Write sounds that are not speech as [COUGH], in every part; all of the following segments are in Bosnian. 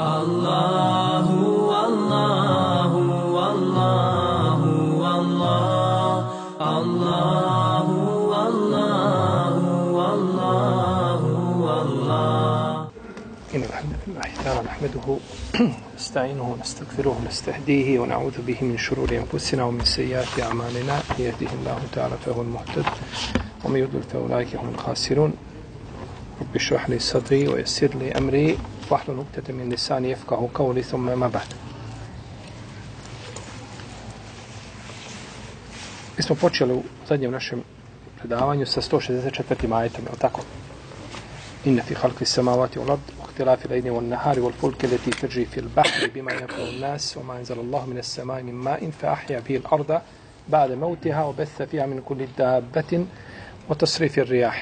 الله والله والله والله الله والله والله والله إن الحمد لله تعالى نحمده [CLEARS THROAT] نستعينه ونستغفره ونستهديه ونعوذ به من شرور أنفسنا ومن سيئات أعمالنا. من يهده الله تعالى فهو المهتد ومن يضلل فأولئك هم الخاسرون. رب اشرح لي صدري ويسر لي أمري. واحلل عقدة من لساني يفقه قولي ثم ما بعد. Mi smo počeli u zadnjem našem predavanju sa 164. ajetom, je tako? Inna fi halki samavati ulad, uhtilafi lejni wal nahari wal fulke leti teđi fil bahri bima yaklu nas, wa ma anzal Allah min as-samai min ma'in fa ahya bihi al-arda ba'da mautiha wa batha fiha min kulli dabbatin wa tasrifi ar-riyah.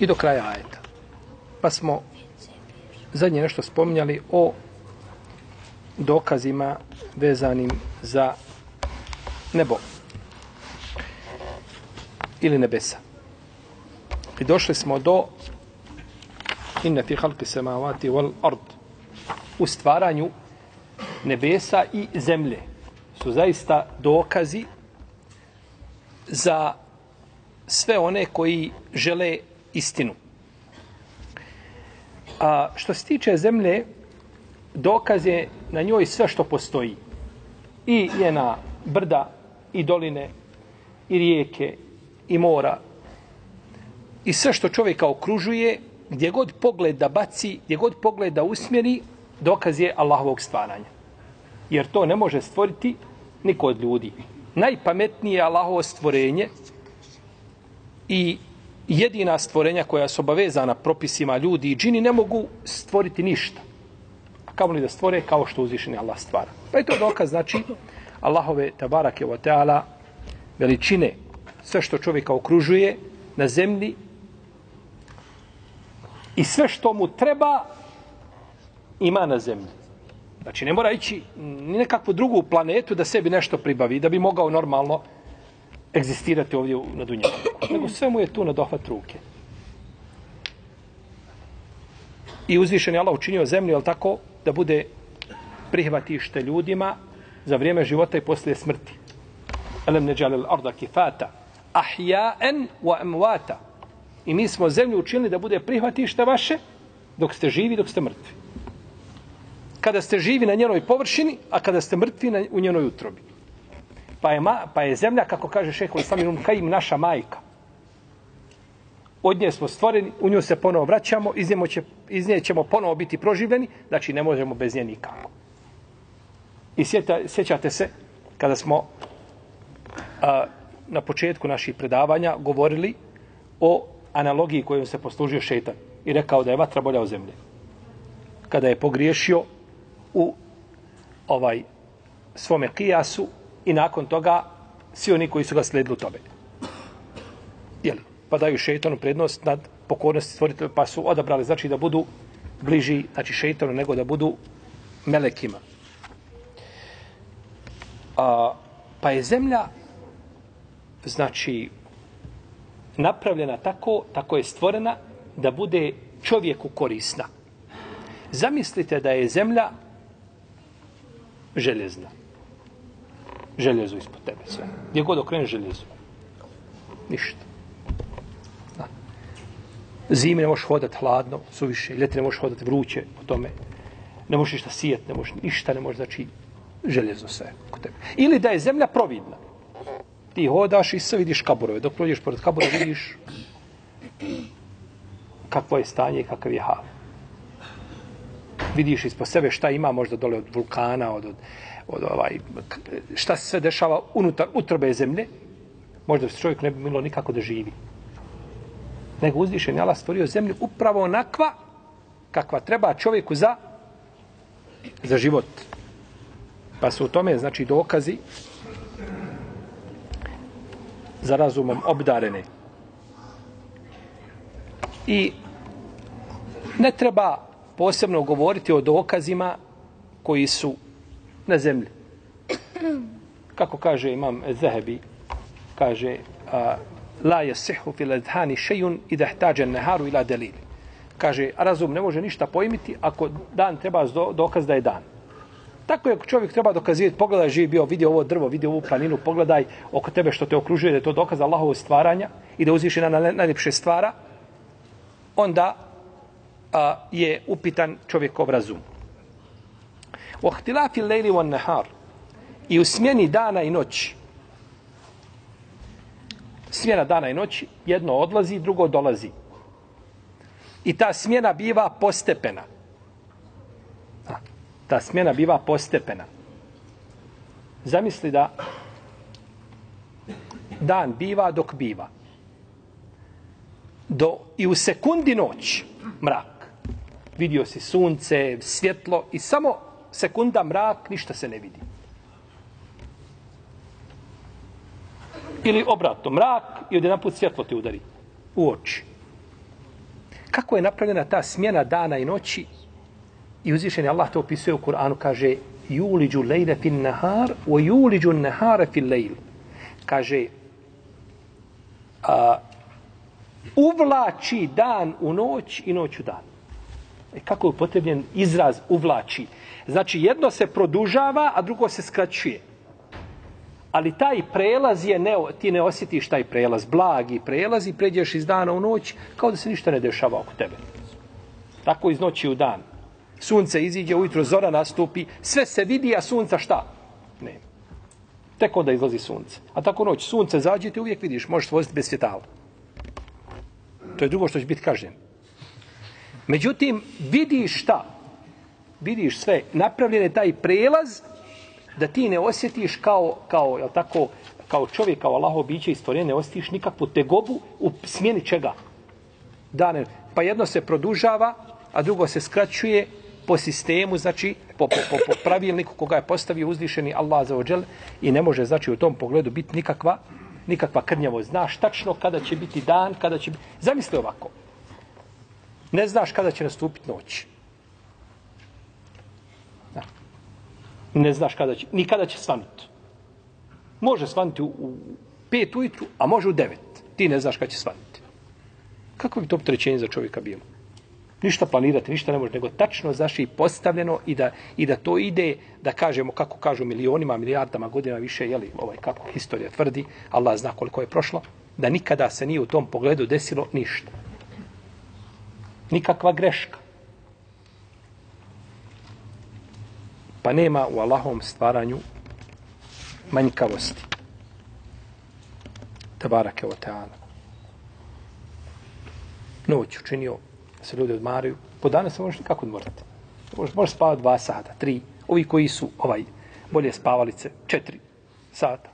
I do kraja ajeta. Pa smo zadnje nešto spominjali o dokazima vezanim za nebo ili nebesa. I došli smo do inna fi halki samavati wal ard u stvaranju nebesa i zemlje su zaista dokazi za sve one koji žele istinu. A što se tiče zemlje, dokaz je na njoj sve što postoji. I njena brda, i doline, i rijeke, i mora, i sve što čovjeka okružuje, gdje god pogled da baci, gdje god pogled da usmjeri, dokaz je Allahovog stvaranja. Jer to ne može stvoriti niko od ljudi. Najpametnije je Allahovo stvorenje i jedina stvorenja koja su obavezana propisima ljudi i džini ne mogu stvoriti ništa. A kao li da stvore kao što uzvišeni Allah stvara. Pa je to dokaz, znači, Allahove tabarake wa ta'ala veličine, sve što čovjeka okružuje na zemlji i sve što mu treba ima na zemlji. Znači, ne mora ići ni nekakvu drugu planetu da sebi nešto pribavi, da bi mogao normalno egzistirati ovdje na Dunjavu. Nego sve mu je tu na dohvat ruke. I uzvišen je Allah učinio zemlju, jel tako, da bude prihvatište ljudima za vrijeme života i poslije smrti. Elem ne džalil arda kifata, ahja'en wa amwata. I mi smo zemlju učinili da bude prihvatište vaše dok ste živi, dok ste mrtvi. Kada ste živi na njenoj površini, a kada ste mrtvi na, u njenoj utrobi. Pa je, ma, pa je zemlja, kako kaže šeho Islaminum Kajim, naša majka. Od nje smo stvoreni, u nju se ponovo vraćamo, iz, nje, će, iz nje ćemo ponovo biti proživljeni, znači ne možemo bez nje nikako. I sjeta, sjećate se, kada smo a, na početku naših predavanja govorili o analogiji kojom se poslužio šeitan i rekao da je vatra bolja od zemlje. Kada je pogriješio u ovaj svome kijasu i nakon toga svi oni koji su ga sledili u tome. Jel, Pa daju šeitanu prednost nad pokornosti stvoritelja, pa su odabrali znači da budu bliži znači šeitanu nego da budu melekima. A, pa je zemlja znači napravljena tako, tako je stvorena da bude čovjeku korisna. Zamislite da je zemlja željezna. Željezo ispod tebe sve. Gdje god okreneš željezo. Ništa. Da. Zime ne možeš hodati hladno, suviše. Ljeti ne možeš hodati vruće po tome. Ne možeš ništa sijeti, ne možeš ništa, ne možeš, znači, željezo sve kod tebe. Ili da je zemlja providna. Ti hodaš i sve vidiš kaburove. Dok prođeš pored kabura vidiš kakvo je stanje i kakav je hal. Vidiš ispod sebe šta ima možda dole od vulkana, od, od, od ovaj, šta se sve dešava unutar utrobe zemlje. Možda se čovjek ne bi milo nikako da živi. Nego uzvišen je Allah stvorio zemlju upravo onakva kakva treba čovjeku za za život. Pa su u tome, znači, dokazi za razumom obdarene. I ne treba posebno govoriti o dokazima koji su na zemlji. Kako kaže imam Zahebi, kaže a, la yasihu fil adhani shay'un idha ihtaja an-naharu ila dalil. kaže, razum ne može ništa pojmiti ako dan treba do, dokaz da je dan. Tako je čovjek treba dokazivati, pogledaj živi bio, vidi ovo drvo, vidi ovu planinu, pogledaj oko tebe što te okružuje, da je to dokaz Allahovog stvaranja i da uzviši na najljepše stvara, onda a, je upitan čovjekov razum. U ahtilafi lejli van nehar i u smjeni dana i noći, smjena dana i noći, jedno odlazi, drugo dolazi. I ta smjena biva postepena. A, ta smjena biva postepena. Zamisli da dan biva dok biva. Do, I u sekundi noć, mrak. Vidio si sunce, svjetlo i samo sekunda mrak, ništa se ne vidi. Ili obratno, mrak i od jedan put svjetlo ti udari u oči. Kako je napravljena ta smjena dana i noći? I uzvišen je Allah to opisuje u Kur'anu, kaže Juliđu lejle fin nahar, o juliđu nahare fin lejl. Kaže, a, uvlači dan u noć i noć u dan. E kako je upotrebljen izraz uvlači? Znači, jedno se produžava, a drugo se skraćuje. Ali taj prelaz je, ne, ti ne osjetiš taj prelaz, blagi prelaz i pređeš iz dana u noć kao da se ništa ne dešava oko tebe. Tako iz noći u dan. Sunce iziđe, ujutro zora nastupi, sve se vidi, a sunca šta? Ne. Tek onda izlazi sunce. A tako noć, sunce zađe, ti uvijek vidiš, možeš voziti bez svjetala. To je drugo što će biti kažnjeno. Međutim, vidiš šta? Vidiš sve. Napravljen je taj prelaz da ti ne osjetiš kao, kao, jel tako, kao čovjek, kao Allaho biće i stvorenje, ne osjetiš nikakvu tegobu u smjeni čega? Dane. Pa jedno se produžava, a drugo se skraćuje po sistemu, znači po, po, po, po pravilniku koga je postavio uzdišeni Allah za ođel i ne može, znači, u tom pogledu biti nikakva, nikakva krnjavo. Znaš tačno kada će biti dan, kada će biti... Zamisli ovako. Ne znaš kada će nastupiti noć. ne znaš kada će, ni kada će svanuti. Može svanuti u, u pet ujutru, a može u devet. Ti ne znaš kada će svanuti. Kako bi to optrećenje za čovjeka bilo? Ništa planirati, ništa ne može, nego tačno zaši postavljeno i da, i da to ide, da kažemo, kako kažu milionima, milijardama godina više, jeli, ovaj, kako historija tvrdi, Allah zna koliko je prošlo, da nikada se nije u tom pogledu desilo ništa. Nikakva greška. Pa nema u Allahovom stvaranju manjkavosti. Tabarake o teala. Noć učinio da se ljudi odmaraju. Po danas se možeš nikako odmoriti. Možeš, možeš spavati dva sata, tri. Ovi koji su ovaj bolje spavalice, četiri sata.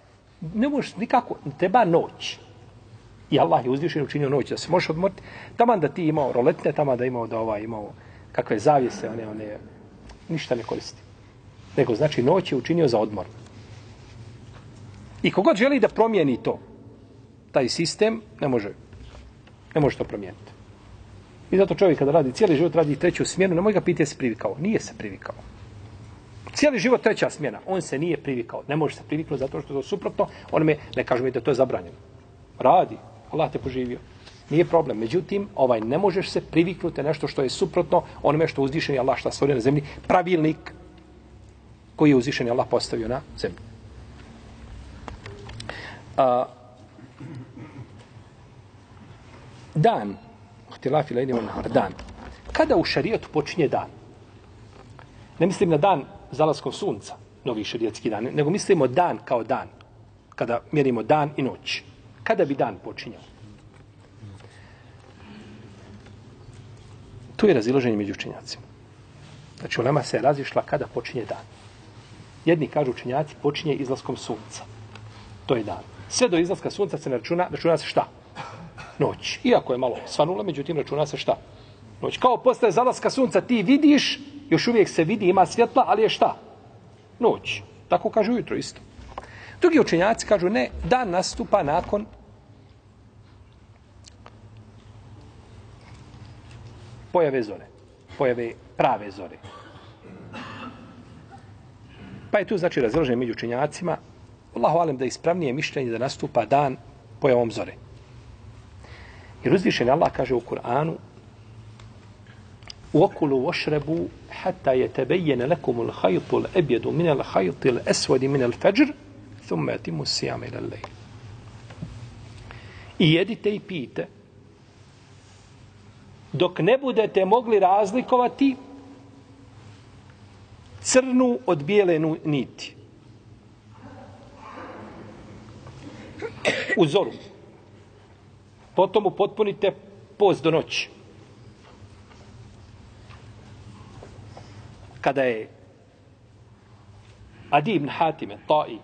Ne možeš nikako, treba noć. I Allah je uzvišen učinio noć da se možeš odmoriti. Taman da ti imao roletne, taman da imao da ovaj imao kakve zavijese, one, one, ništa ne koristi nego znači noć je učinio za odmor. I kogod želi da promijeni to, taj sistem, ne može, ne može to promijeniti. I zato čovjek kada radi cijeli život, radi treću smjenu, ne može ga pitati se privikao. Nije se privikao. Cijeli život treća smjena, on se nije privikao. Ne može se priviknuti zato što je to suprotno, on me, ne kažu mi da to je zabranjeno. Radi, Allah te poživio. Nije problem. Međutim, ovaj ne možeš se priviknuti nešto što je suprotno onome što uzdišen je Allah šta stvorio na zemlji. Pravilnik koji je uzvišen Allah postavio na zemlju. A, dan, htilafi lejni on dan. Kada u šarijetu počinje dan? Ne mislim na dan zalaskom sunca, novi šarijetski dan, nego mislimo dan kao dan, kada mjerimo dan i noć. Kada bi dan počinjao? Tu je raziloženje među učenjacima. Znači, ulema se razišla kada počinje dan. Jedni kažu učenjaci počinje izlaskom sunca. To je dan. Sve do izlaska sunca se ne računa, računa se šta? Noć. Iako je malo svanulo, međutim računa se šta? Noć. Kao postaje zalaska sunca ti vidiš, još uvijek se vidi, ima svjetla, ali je šta? Noć. Tako kažu ujutro isto. Drugi učenjaci kažu ne, dan nastupa nakon pojave zore. Pojave prave zore. Pa je tu znači razilaženje među učenjacima. Allahu alem da je ispravnije mišljenje da nastupa dan pojavom zore. Jer uzvišen Allah kaže u Kur'anu وَكُلُوا وَشْرَبُوا حَتَّى يَتَبَيَّنَ لَكُمُ الْخَيْطُ الْأَبْيَدُ مِنَ الْخَيْطِ الْأَسْوَدِ مِنَ الْفَجْرِ thumma yatimmu siyam ila al-layl. I jedite i pijte dok ne budete mogli razlikovati crnu od bijele niti. U zoru. Potom upotpunite post do noći. Kada je Adi ibn Hatime, Ta'i,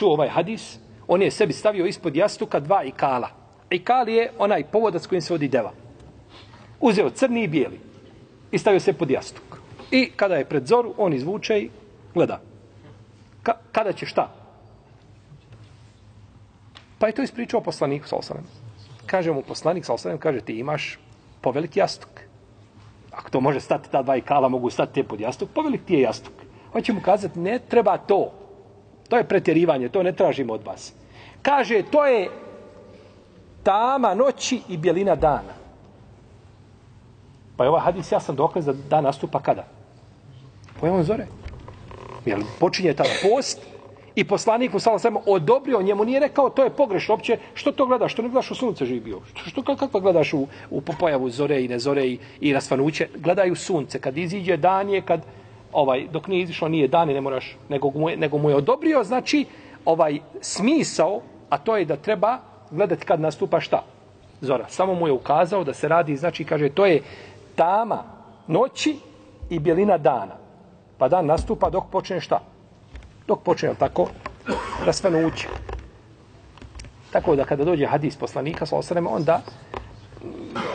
čuo ovaj hadis, on je sebi stavio ispod jastuka dva ikala. Ikal je onaj povodac kojim se vodi deva. Uzeo crni i bijeli i stavio se pod jastuk. I kada je pred zoru, on izvuče i gleda. Ka kada će šta? Pa je to ispričao poslaniku sa osanem. Kaže mu poslanik sa osanem, kaže ti imaš povelik jastuk. Ako to može stati ta dva ikala, mogu stati te pod jastuk, povelik ti je jastuk. Hoće mu kazati, ne treba to. To je pretjerivanje, to ne tražimo od vas. Kaže, to je tama noći i bjelina dana. Pa je ovaj hadis jasan dokaz da dan nastupa kada? Pojavom zore. Jer počinje tada post i poslanik mu samo odobrio njemu, nije rekao to je pogrešno opće, što to gledaš, što ne gledaš u sunce živi bio, što, što kako gledaš u, u pojavu zore i ne zore i, i rasvanuće, gledaju sunce, kad iziđe dan je, kad, ovaj, dok nije izišlo nije dan i ne moraš, nego mu je, nego mu je odobrio, znači, ovaj smisao, a to je da treba gledati kad nastupa šta? Zora. Samo mu je ukazao da se radi, znači, kaže, to je tama noći i bjelina dana. Pa dan nastupa dok počne šta? Dok počne, tako, rasvanuće. Tako da kada dođe hadis poslanika, sa osreme, onda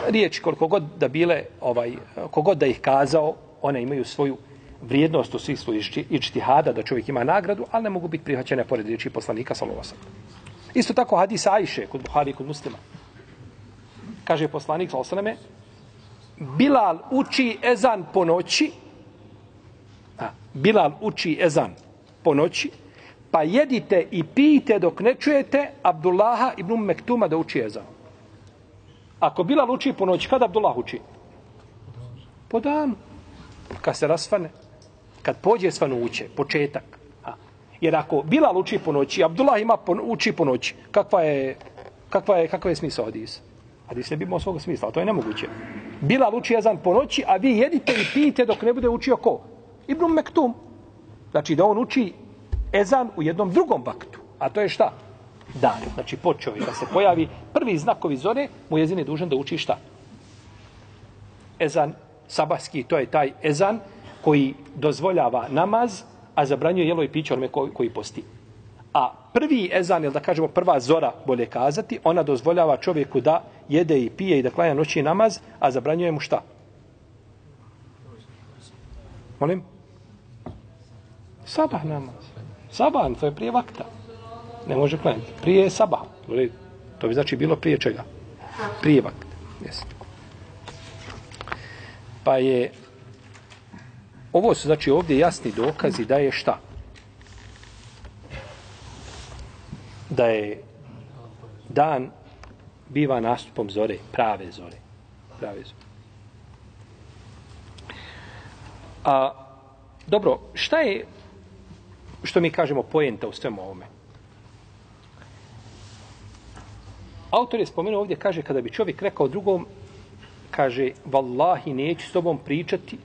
riječi koliko god da bile, ovaj, kogod da ih kazao, one imaju svoju vrijednost u smislu ičtihada, da čovjek ima nagradu, ali ne mogu biti prihvaćene pored riječi poslanika, Salovasa. Isto tako hadis Ajše, kod Buhari i kod muslima. Kaže poslanik, Salosaname, Bilal uči ezan po noći, a, Bilal uči ezan po noći, pa jedite i pijte dok ne čujete Abdullaha ibn Mektuma da uči ezan. Ako Bilal uči po noći, kada Abdullah uči? Po danu. Kad se rasvane. Kad pođe svanuće, početak. A. Jer ako Bilal uči po noći, Abdullah ima po, uči po noći, kakva je, kakva je, kakva je smisla Hadisa? Hadis ne bi imao svoga smisla, to je nemoguće. Bilal uči jezan po noći, a vi jedite i pijete dok ne bude učio ko? Ibn Mektum. Znači da on uči ezan u jednom drugom vaktu. A to je šta? Dan. Znači počeo je da se pojavi prvi znakovi zore, mu jezin je dužan da uči šta? Ezan sabahski, to je taj ezan koji dozvoljava namaz, a zabranjuje jelo i piće onome koji, koji posti. A prvi ezan, ili da kažemo prva zora, bolje kazati, ona dozvoljava čovjeku da jede i pije i da klanja noći namaz, a zabranjuje mu šta? Molim? Sabah namaz. Sabah, to je prije vakta. Ne može klanjati. Prije je sabah. To bi znači bilo prije čega? Prije vakta. Jesi. Pa je ovo su znači ovdje jasni dokazi da je šta? da je dan biva nastupom zore, prave zore. Prave zore. A, dobro, šta je, što mi kažemo, pojenta u svemu ovome? Autor je spomenuo ovdje, kaže, kada bi čovjek rekao drugom, kaže, vallahi, neću s tobom pričati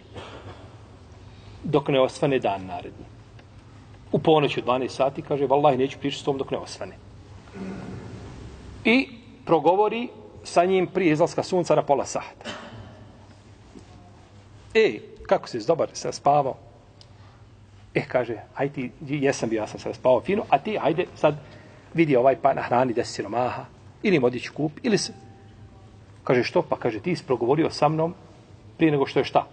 dok ne osvane dan naredni. U ponoć u 12 sati kaže, vallahi, neću pričati s tom dok ne osvane. I progovori sa njim prije izlaska sunca na pola sata. E, kako si dobar, se spavao? E, kaže, aj ti, jesam bio, ja sam se spavao fino, a ti, ajde, sad vidi ovaj pa na hrani deset siromaha, ili im odići kup, ili se... Kaže, što? Pa kaže, ti si progovorio sa mnom prije nego što je šta?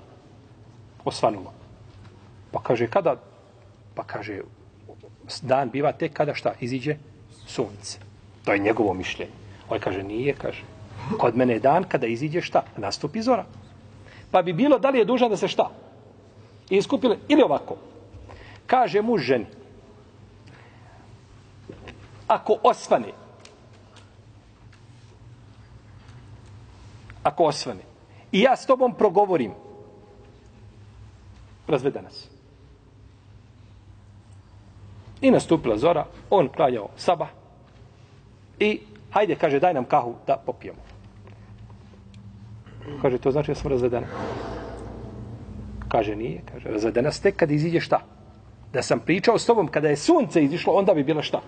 Osvanulo. Pa kaže, kada Pa kaže, dan biva tek kada šta iziđe sunce. To je njegovo mišljenje. On kaže, nije, kaže. Kod mene je dan kada iziđe šta? Nastupi zora. Pa bi bilo da li je dužan da se šta? Iskupile. Ili ovako. Kaže mu ženi. Ako osvane. Ako osvane. I ja s tobom progovorim razvede nas. I nastupila zora, on klanjao sabah i hajde, kaže, daj nam kahu da popijemo. Kaže, to znači da sam razvedena. Kaže, nije. Kaže, razvedena ste kad iziđe šta? Da sam pričao s tobom kada je sunce izišlo, onda bi bila šta?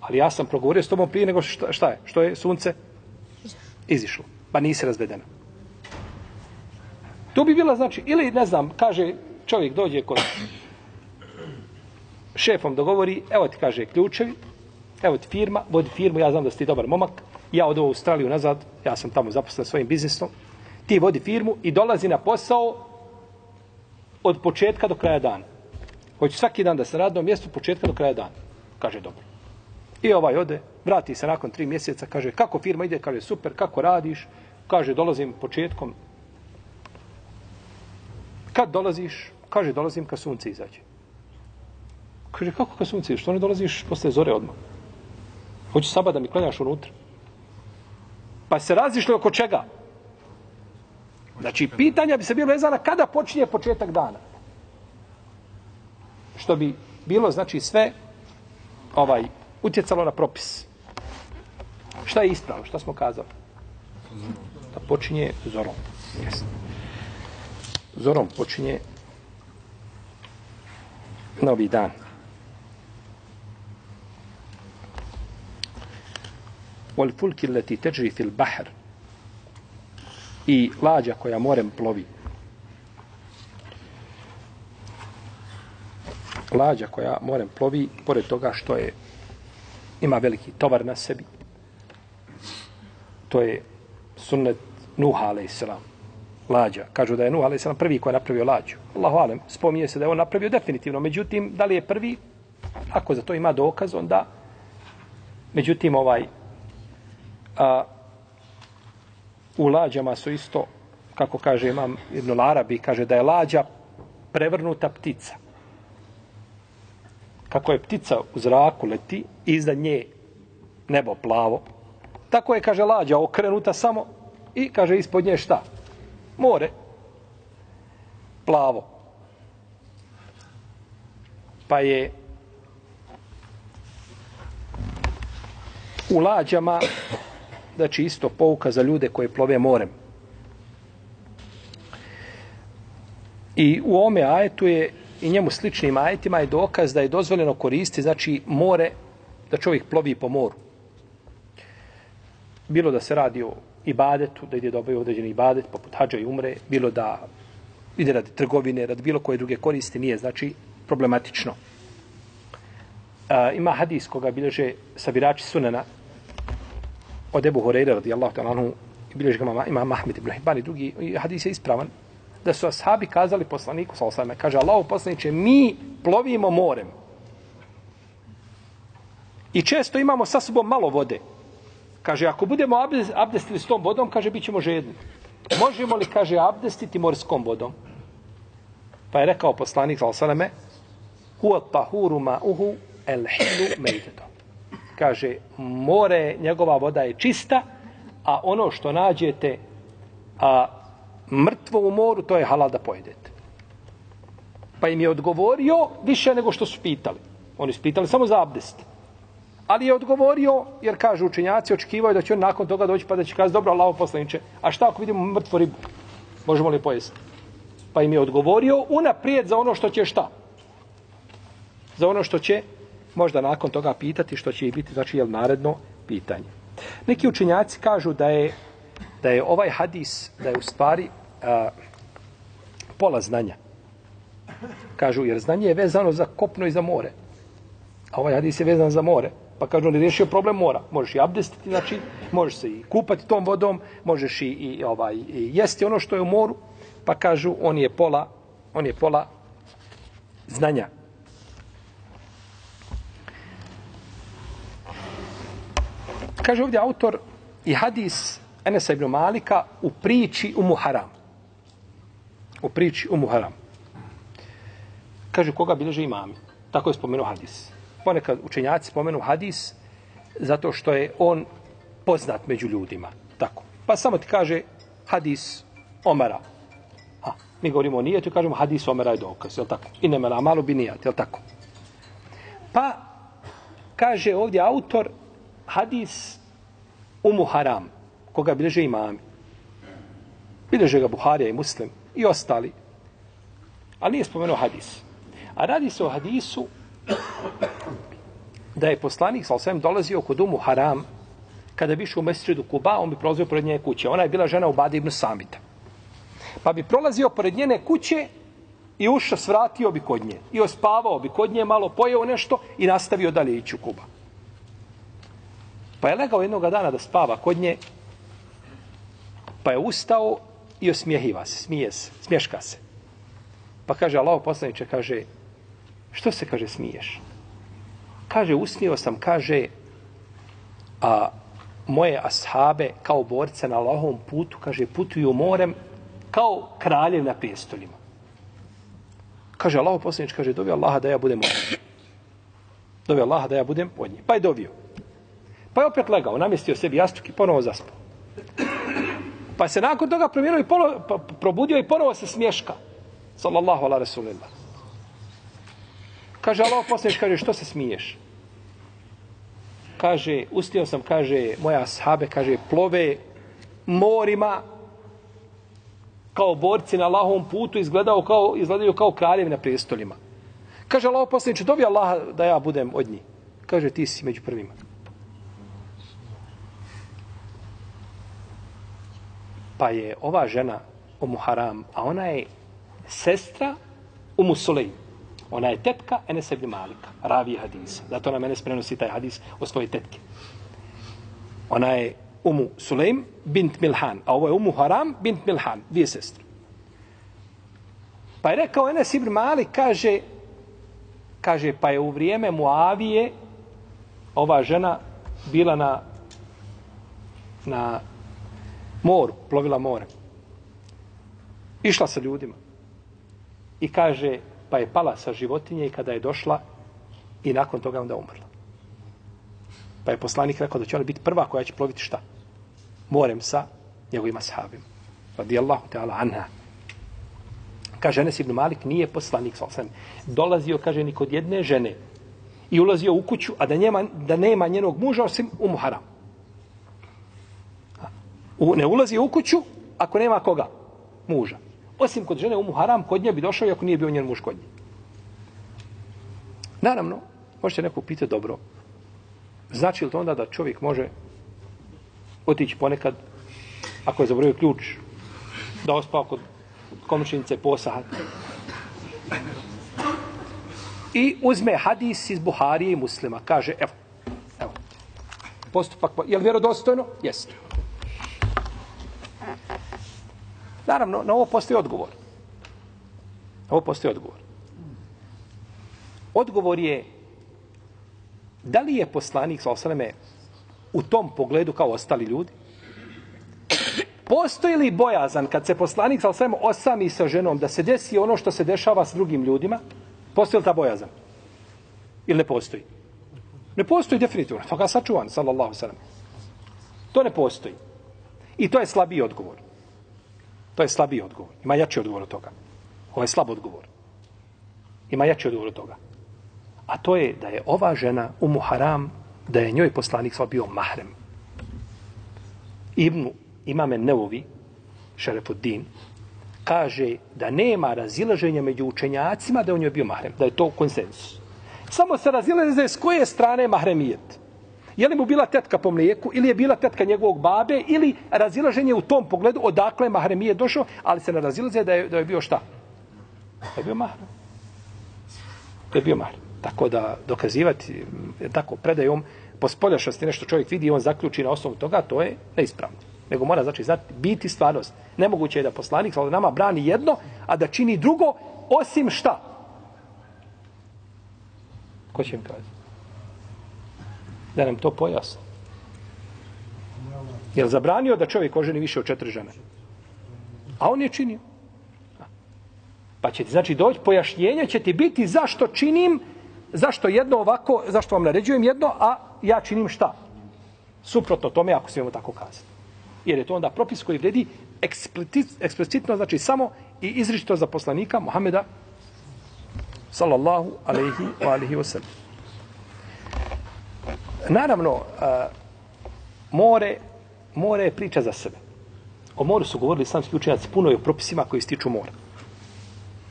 Ali ja sam progovorio s tobom prije nego šta, šta je? Što je sunce? Izišlo. Pa nisi razvedena. To bi bila, znači, ili, ne znam, kaže, čovjek dođe kod šefom dogovori, evo ti kaže ključevi, evo ti firma, vodi firmu, ja znam da si ti dobar momak, ja odu u Australiju nazad, ja sam tamo zaposlen svojim biznisom, ti vodi firmu i dolazi na posao od početka do kraja dana. Hoće svaki dan da se radno mjesto od početka do kraja dana. Kaže, dobro. I ovaj ode, vrati se nakon tri mjeseca, kaže, kako firma ide, kaže, super, kako radiš, kaže, dolazim početkom. Kad dolaziš? Kaže, dolazim kad sunce izađe. Kaže, kako kad sunce? Što ne dolaziš posle zore odmah? Hoće saba da mi klanjaš unutra. Pa se razišli oko čega? Znači, pitanja bi se bilo vezana kada počinje početak dana. Što bi bilo, znači, sve ovaj utjecalo na propis. Šta je ispravno? Šta smo kazali? Da počinje zorom. Yes. Zorom počinje novi dan. وَالْفُلْكِ الَّتِي تَجْرِ fil bahr i lađa koja morem plovi. Lađa koja morem plovi, pored toga što je ima veliki tovar na sebi, to je sunnet Nuha a.s. Lađa. Kažu da je Nuha a.s. prvi koji je napravio lađu. Allahu alem, spominje se da je on napravio definitivno. Međutim, da li je prvi? Ako za to ima dokaz, onda... Međutim, ovaj, a, u lađama su isto, kako kaže imam Ibnul Arabi, kaže da je lađa prevrnuta ptica. Kako je ptica u zraku leti, iza nje nebo plavo, tako je, kaže, lađa okrenuta samo i, kaže, ispod nje šta? More. Plavo. Pa je u lađama znači isto pouka za ljude koji plove morem. I u ome ajetu je i njemu sličnim ajetima je dokaz da je dozvoljeno koristiti znači more da čovjek plovi po moru. Bilo da se radi o ibadetu, da ide da obavio određeni ibadet, poput hađa i umre, bilo da ide radi trgovine, radi bilo koje druge koristi, nije znači problematično. E, ima hadis koga bilježe sabirači sunana, od Ebu Horeira radijallahu ta'ala anhu bilježi ga mama, imam Mahmed ibn Hibban i drugi i hadis je ispravan da su ashabi kazali poslaniku sa osvame kaže Allahu poslaniće, mi plovimo morem. I često imamo sa sobom malo vode. Kaže, ako budemo abdestili s tom vodom, kaže, bit ćemo žedni. Možemo li, kaže, abdestiti morskom vodom? Pa je rekao poslanik sa osvame huwa tahuru ma'uhu el hilu mejtetom kaže, more, njegova voda je čista, a ono što nađete a, mrtvo u moru, to je halal da pojedete. Pa im je odgovorio više nego što su pitali. Oni su pitali samo za abdest. Ali je odgovorio, jer kažu učenjaci, očekivaju da će on nakon toga doći pa da će kazi, dobro, Allaho poslaniče, a šta ako vidimo mrtvo ribu? Možemo li pojesti? Pa im je odgovorio unaprijed za ono što će šta? Za ono što će možda nakon toga pitati što će i biti znači je naredno pitanje. Neki učenjaci kažu da je da je ovaj hadis da je u stvari a, pola znanja. Kažu jer znanje je vezano za kopno i za more. A ovaj hadis je vezan za more. Pa kažu on je riješio problem mora. Možeš i abdestiti, znači možeš se i kupati tom vodom, možeš i, i ovaj i jesti ono što je u moru. Pa kažu on je pola on je pola znanja. Kaže ovdje autor i hadis Enesa ibn Malika u priči u Muharam. U priči u Muharam. Kaže koga bilježe imami. Tako je spomenuo hadis. Ponekad učenjaci spomenu hadis zato što je on poznat među ljudima. Tako. Pa samo ti kaže hadis Omara. Ha. Mi govorimo o nijetu i kažemo hadis Omara je dokaz, je li tako? I nema malu bi nijat, je li tako? Pa, kaže ovdje autor, hadis Umu Haram, koga bilježe imami. Bilježe ga Buharija i Muslim i ostali. Ali nije spomenuo hadis. A radi se o hadisu da je poslanik sa osvijem dolazio kod Umu Haram kada bi išao u mesečedu Kuba, on bi prolazio pored njene kuće. Ona je bila žena u Bade ibn Samita. Pa bi prolazio pored njene kuće i ušao, svratio bi kod nje. I ospavao bi kod nje, malo pojeo nešto i nastavio dalje ići u Kuba. Pa je legao jednoga dana da spava kod nje, pa je ustao i osmijehiva se, smije se, smješka se. Pa kaže, Allah poslaniče, kaže, što se, kaže, smiješ? Kaže, usmio sam, kaže, a moje ashabe kao borce na Allahovom putu, kaže, putuju morem kao kraljev na prijestolima. Kaže, Allah poslanič, kaže, dovi Allaha da ja budem od njih. Dovi Allaha da ja budem od njih. Pa je dovio. Pa je opet legao, namjestio sebi jastuk i ponovo zaspao. Pa se nakon toga promijenio i polo, pa, probudio i ponovo se smješka. Sallallahu ala rasulillah. Kaže, Allah poslanič, kaže, što se smiješ? Kaže, ustio sam, kaže, moja sahabe, kaže, plove morima kao borci na Allahovom putu izgledao kao, izgledaju kao kraljevi na prijestolima. Kaže Allah poslaniče, dobi Allah da ja budem od njih. Kaže, ti si među prvima. Pa je ova žena Umu Haram, a ona je sestra Umu Sulejm. Ona je tetka Enes ibn Malika, ravi hadisa. Zato na mene prenosi taj hadis o svoje tetke. Ona je Umu Sulejm bint Milhan, a ovo je Umu Haram bint Milhan, dvije sestre. Pa je rekao Enes ibn Malik, kaže, kaže, pa je u vrijeme Muavije ova žena bila na na moru, plovila more. Išla sa ljudima. I kaže, pa je pala sa životinje i kada je došla i nakon toga onda umrla. Pa je poslanik rekao da će ona biti prva koja će ploviti šta? Morem sa njegovima sahabima. Radijallahu ta'ala anha. Kaže, Enes ibn Malik nije poslanik, sa osam. Dolazio, kaže, ni kod jedne žene i ulazio u kuću, a da, njema, da nema njenog muža, osim u muharam. U, ne ulazi u kuću ako nema koga? Muža. Osim kod žene u muharam, kod nje bi došao, ako nije bio njen muž kod nje. Naravno, možete neko pitati dobro, Znači li to onda da čovjek može otići ponekad, ako je zaboravio ključ, da ospao kod komšinice posahat? I uzme hadis iz Buharije i muslima. Kaže, evo, evo, postupak, je li vjerodostojno? Jeste. Naravno, na ovo postoji odgovor. Na ovo postoji odgovor. Odgovor je Da li je poslanik sa osaleme u tom pogledu kao ostali ljudi? Postoji li bojazan kad se poslanik sa osaleme osami sa ženom da se desi ono što se dešava s drugim ljudima? Postoji li ta bojazan? Ili ne postoji? Ne postoji definitivno. Toga sačuvan, sallallahu sallam. To ne postoji. I to je slabiji odgovor. To je slabiji odgovor. Ima jači odgovor od toga. Ovo je slab odgovor. Ima jači odgovor od toga. A to je da je ova žena u Muharam, da je njoj poslanik sva bio mahrem. Ibnu imame Neovi, Šerefuddin, kaže da nema razilaženja među učenjacima da je u njoj bio mahrem, da je to konsensus. Samo se razilaze s koje strane mahremijet. Je li mu bila tetka po mlijeku, ili je bila tetka njegovog babe, ili razilaženje u tom pogledu odakle mahremijet došao, ali se ne razilaze da je, da je bio šta? Da je bio mahrem. Da je bio mahrem. Tako da dokazivati tako predajom po spoljašnosti nešto čovjek vidi i on zaključi na osnovu toga, to je neispravno. Nego mora znači znati biti stvarnost. Nemoguće je da poslanik sa nama brani jedno, a da čini drugo, osim šta? Ko će im kazati? Da nam to pojasni. Je zabranio da čovjek oženi više od četiri žene? A on je činio. Pa će ti, znači, doći pojašnjenje će ti biti zašto činim zašto jedno ovako, zašto vam naređujem jedno, a ja činim šta? Suprotno tome, ako smijemo tako kazati. Jer je to onda propis koji vredi eksplicitno, znači samo i izričito za poslanika Muhameda sallallahu alaihi wa alaihi wa sallam. Naravno, more, more je priča za sebe. O moru su govorili islamski učenjaci puno i o propisima koji stiču mora.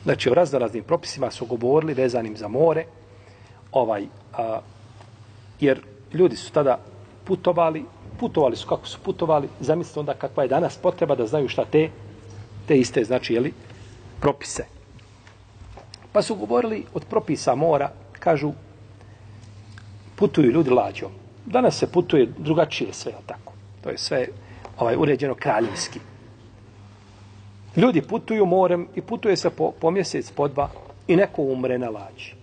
Znači, o raznoraznim propisima su govorili vezanim za more, ovaj, a, jer ljudi su tada putovali, putovali su kako su putovali, zamislite onda kakva je danas potreba da znaju šta te, te iste, znači, jeli, propise. Pa su govorili od propisa mora, kažu, putuju ljudi lađom. Danas se putuje drugačije sve, tako. To je sve ovaj uređeno kraljevski. Ljudi putuju morem i putuje se po, po mjesec, po dva i neko umre na lađi.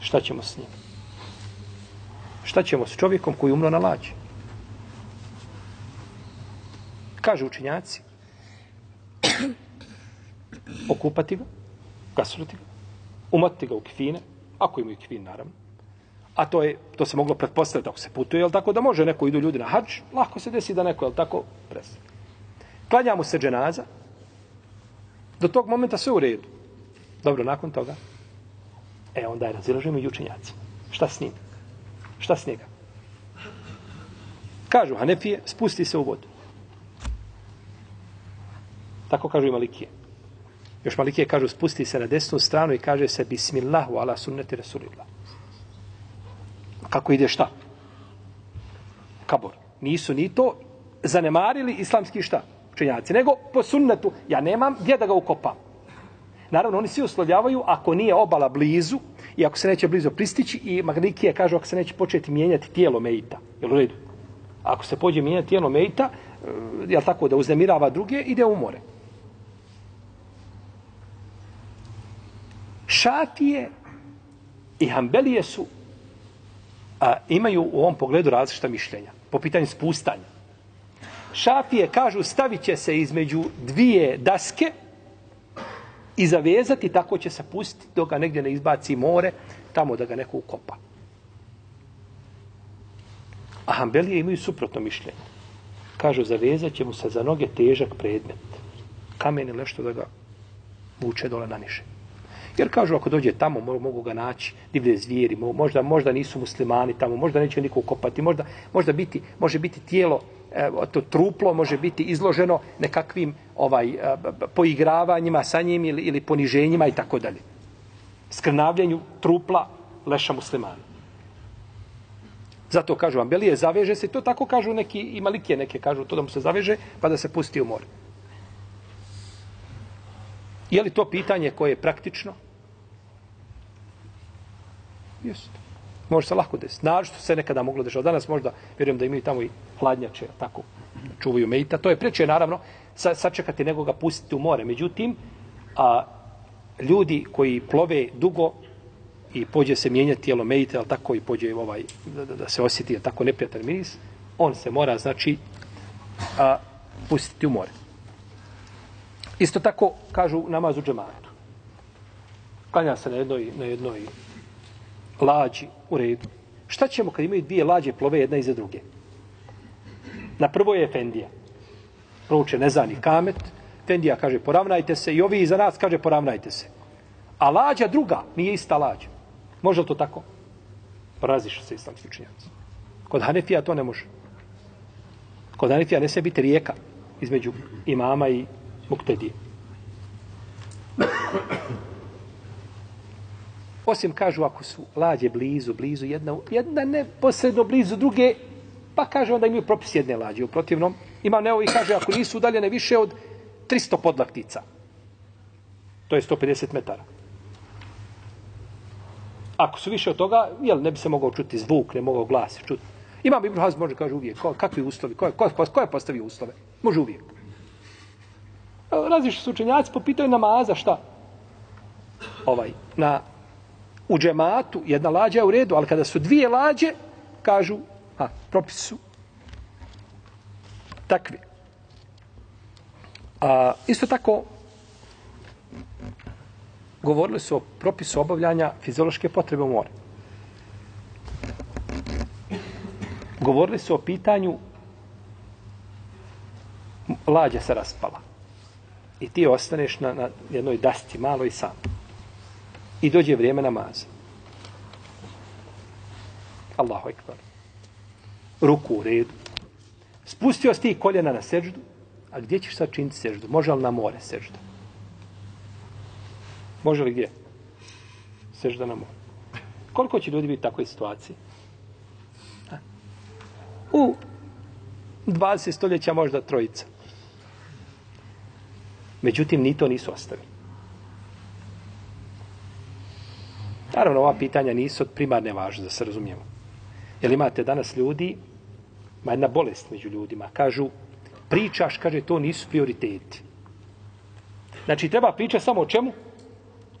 Šta ćemo s njim? Šta ćemo s čovjekom koji umro na lađi? Kažu učinjaci, okupati ga, gasruti ga, umati ga u kifine, ako imaju kvin, naravno, a to je to se moglo pretpostaviti ako se putuje, jel tako da može neko idu ljudi na hadž, lako se desi da neko, jel tako, presne. Klanja mu se dženaza, do tog momenta sve u redu. Dobro, nakon toga, e, onda je razilažemo i učenjaci. Šta s njim? Šta s njega? Kažu Hanefije, spusti se u vodu. Tako kažu i Malikije. Još Malikije kažu, spusti se na desnu stranu i kaže se Bismillahu ala sunneti Rasulillah. Kako ide šta? Kabor. Nisu ni to zanemarili islamski šta? Učenjaci. Nego po sunnetu, ja nemam gdje da ga ukopam. Naravno, oni svi uslovljavaju ako nije obala blizu i ako se neće blizu pristići i Magnikije kažu ako se neće početi mijenjati tijelo Mejita. Jel u redu? Ako se pođe mijenjati tijelo Mejita, eh, jel tako da uznemirava druge, ide u more. Šafije i Hambelije su a, imaju u ovom pogledu različita mišljenja po pitanju spustanja. Šafije kažu stavit će se između dvije daske i zavezati, tako će se pustiti dok ga negdje ne izbaci more, tamo da ga neko ukopa. A Hambelije imaju suprotno mišljenje. Kažu, zavezat će mu se za noge težak predmet. Kamen ili nešto da ga vuče dole na niže. Jer kažu, ako dođe tamo, mogu ga naći divlje zvijeri, možda, možda nisu muslimani tamo, možda neće niko ukopati, možda, možda biti, može biti tijelo, to truplo može biti izloženo nekakvim ovaj poigravanjima sa njim ili, ili poniženjima i tako dalje. Skrnavljenju trupla leša muslimana. Zato kažu Ambelije, zaveže se, to tako kažu neki, i malikije neke kažu, to da mu se zaveže, pa da se pusti u more. Je li to pitanje koje je praktično? Jeste. Može se lako desiti. Naravno što se nekada moglo dešati. Danas možda, vjerujem da imaju tamo i hladnjače, tako, čuvaju mejta. To je preče, naravno, sa, sačekati nekoga pustiti u more. Međutim, a, ljudi koji plove dugo i pođe se mijenjati tijelo mejta, ali tako i pođe ovaj, da, da, da se osjeti tako neprijatan miris, on se mora, znači, a, pustiti u more. Isto tako kažu namaz u džematu. Klanja se na jednoj, na jednoj lađi u redu. Šta ćemo kad imaju dvije lađe plove jedna iza druge? Na prvo je Efendija. Prouče nezani kamet. Efendija kaže poravnajte se i ovi iza nas kaže poravnajte se. A lađa druga nije ista lađa. Može li to tako? Raziš se islamski učinjaci. Kod Hanefija to ne može. Kod Hanefija ne se biti rijeka između imama i muktedije. Osim kažu ako su lađe blizu, blizu, jedna, jedna ne posredno blizu druge, pa kaže onda imaju propis jedne lađe. U protivnom, ima neo i kaže ako nisu udaljene više od 300 podlaktica. To je 150 metara. Ako su više od toga, jel, ne bi se mogao čuti zvuk, ne mogao glas čuti. Imam Ibn Hazm može kaže uvijek, ko, kakvi uslovi, ko je, ko, ko, je postavio uslove? Može uvijek. Različni su učenjaci popitaju namaza, šta? Ovaj, na, u džematu jedna lađa je u redu, ali kada su dvije lađe, kažu, a, propis su takvi. A, isto tako, govorili su o propisu obavljanja fiziološke potrebe u more. Govorili su o pitanju lađa se raspala I ti ostaneš na, na jednoj dasti, malo i sam. I dođe vrijeme namaza. Allahu ekbar. Ruku u redu. Spustio si ti koljena na seždu, a gdje ćeš sad činiti seždu? Može li na more seždu? Može li gdje? Sežda na more. Koliko će ljudi biti u takvoj situaciji? Ha? U 20 stoljeća možda trojica. Međutim, ni to nisu ostavili. Naravno, ova pitanja nisu od primarne važne, da se razumijemo. Jer imate danas ljudi, ma jedna bolest među ljudima, kažu, pričaš, kaže, to nisu prioriteti. Znači, treba pričati samo o čemu?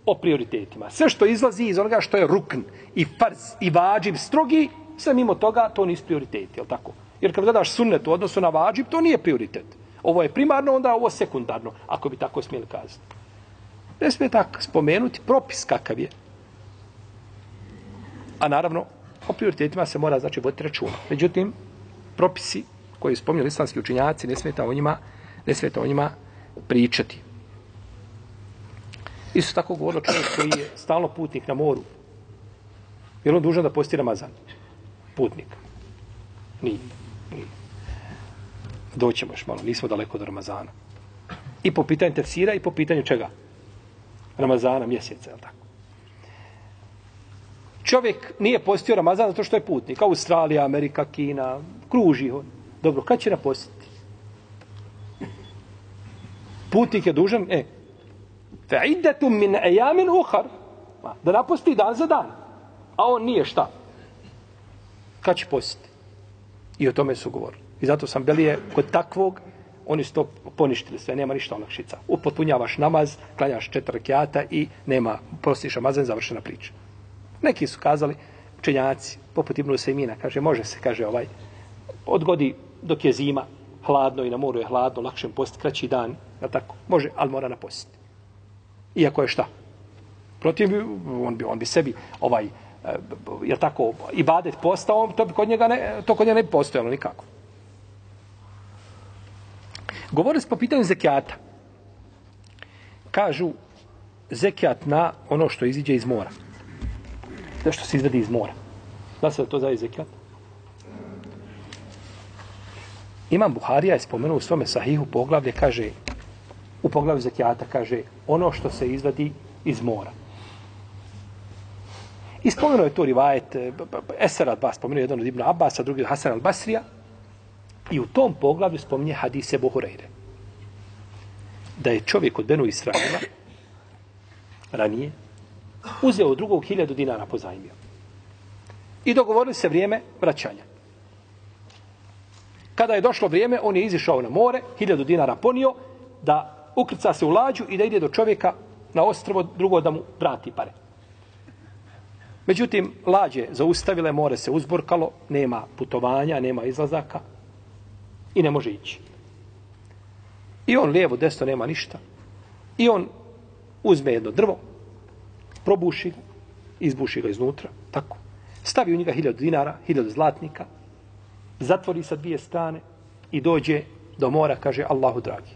O prioritetima. Sve što izlazi iz onoga što je rukn i farz i vađib strogi, sve mimo toga, to nisu prioriteti, jel tako? Jer kad gledaš sunnet u odnosu na vađib, to nije prioritet. Ovo je primarno, onda ovo sekundarno, ako bi tako smijeli kazati. Ne smije tako spomenuti propis kakav je. A naravno, o prioritetima se mora znači voditi računa. Međutim, propisi koji spominjali islamski učinjaci, ne smeta o njima, ne smeta o njima pričati. Isto tako govorilo čovjek koji je stalno putnik na moru. Je li on dužan da posti Ramazan? Putnik. Nije. Nije. Doćemo još malo, nismo daleko do Ramazana. I po pitanju tefsira i po pitanju čega? Ramazana, mjeseca, je li tako? Čovjek nije postio Ramazan zato što je putnik. Australija, Amerika, Kina, kruži on. Dobro, kad će napostiti? Putnik je dužan, e, fe iddetu min ejamin uhar, da naposti dan za dan. A on nije šta? Kad će postiti? I o tome su govorili. I zato sam belije kod takvog, oni su to poništili sve, nema ništa olakšica. Upotpunjavaš namaz, klanjaš četiri kjata i nema, prostiš Ramazan, završena priča. Neki su kazali, učenjaci, poput Ibnu Sejmina, kaže, može se, kaže, ovaj, odgodi dok je zima, hladno i na moru je hladno, lakšem post, kraći dan, je tako, može, ali mora na post. Iako je šta? Protiv on bi, on bi sebi, ovaj, eh, je tako, ibadet postao, to, bi kod njega ne, to kod njega ne bi postojalo nikako. Govorili smo po pitanju zekijata. Kažu, zekijat na ono što iziđe iz mora sve što se izvedi iz mora. Da se to za zekijat? Imam Buharija je spomenuo u svome sahihu poglavlje, kaže, u poglavlju zekijata, kaže, ono što se izvadi iz mora. I spomenuo je to rivajet, eh, Eser al Bas, spomenuo jedan od Ibn Abbas, a drugi od Hasan al Basrija, i u tom poglavlju spominje hadise Buhureyre. Da je čovjek od Benu Israila, ranije, uzeo drugog hiljadu dinara pozajmio. I dogovorili se vrijeme vraćanja. Kada je došlo vrijeme, on je izišao na more, hiljadu dinara ponio, da ukrca se u lađu i da ide do čovjeka na ostrvo, drugo da mu vrati pare. Međutim, lađe zaustavile, more se uzborkalo, nema putovanja, nema izlazaka i ne može ići. I on lijevo, desno nema ništa. I on uzme jedno drvo, probuši izbuši ga iznutra, tako. Stavi u njega hiljadu dinara, hiljadu zlatnika, zatvori sa dvije strane i dođe do mora, kaže Allahu dragi.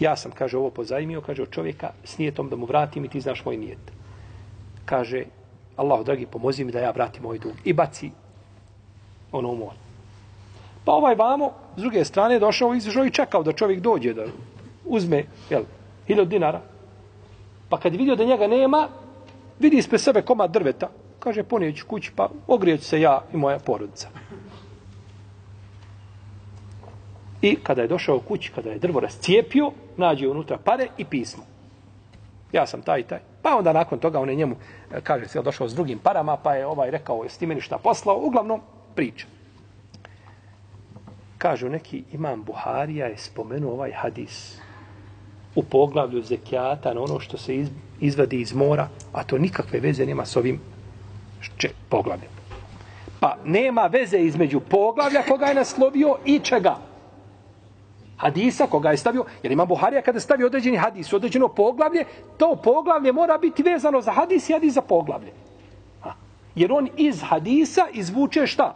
Ja sam, kaže, ovo pozajmio, kaže, od čovjeka s nijetom da mu vratim i ti znaš moj nijet. Kaže, Allahu dragi, pomozi mi da ja vratim moj dug. I baci ono u mora. Pa ovaj vamo, s druge strane, došao i čekao da čovjek dođe, da uzme, jel, hiljadu dinara. Pa kad vidio da njega nema, vidi ispred sebe komad drveta, kaže, ponijeću kući, pa ogrijeću se ja i moja porodica. I kada je došao kući, kada je drvo rascijepio, nađe unutra pare i pismo. Ja sam taj i taj. Pa onda nakon toga on je njemu, e, kaže se, došao s drugim parama, pa je ovaj rekao, jesi ti meni šta poslao? Uglavnom, priča. Kažu neki, imam Buharija je spomenuo ovaj hadis u poglavlju zekijata na ono što se iz, izvadi iz mora, a to nikakve veze nema s ovim če, poglavljem. Pa nema veze između poglavlja koga je naslovio i čega? Hadisa koga je stavio, jer ima Buharija kada stavi određeni hadis, određeno poglavlje, to poglavlje mora biti vezano za hadis i hadis za poglavlje. Ha. Jer on iz hadisa izvuče šta?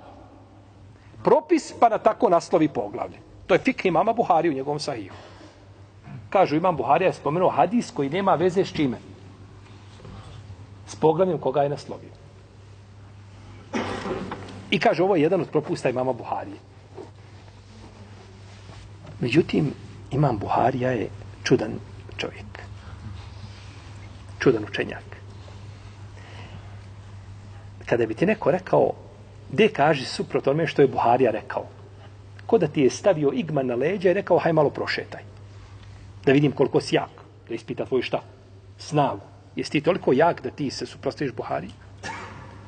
Propis pa na tako naslovi poglavlje. To je fikri mama Buhari u njegovom sahihu. Kažu, imam Buharija je spomenuo hadis koji nema veze s čime? S poglavljem koga je naslovio. I kaže, ovo je jedan od propusta imama Buharije. Međutim, imam Buharija je čudan čovjek. Čudan učenjak. Kada bi ti neko rekao, gdje kaže suprot onome što je Buharija rekao? Ko da ti je stavio igman na leđa i rekao, haj malo prošetaj. Da vidim koliko si jak. Da ispita tvoju šta? Snagu. Jesi ti toliko jak da ti se suprostaviš Buhari?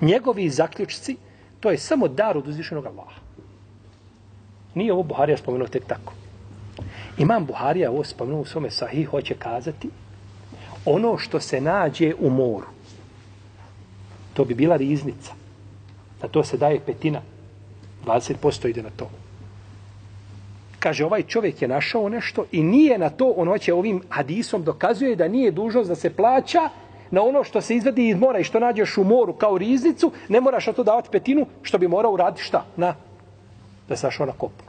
Njegovi zaključci, to je samo dar od uzvišenog Allaha. Nije ovo Buharija spomenuo tek tako. Imam Buharija ovo spomenuo u svome sahih, hoće kazati ono što se nađe u moru. To bi bila riznica. Na to se daje petina. 20% ide na to. Kaže, ovaj čovjek je našao nešto i nije na to, ono će ovim hadisom dokazuje da nije dužnost da se plaća na ono što se izvadi iz mora i što nađeš u moru kao riznicu, ne moraš na to davati petinu, što bi morao uraditi šta? Na, da se našao na kopu.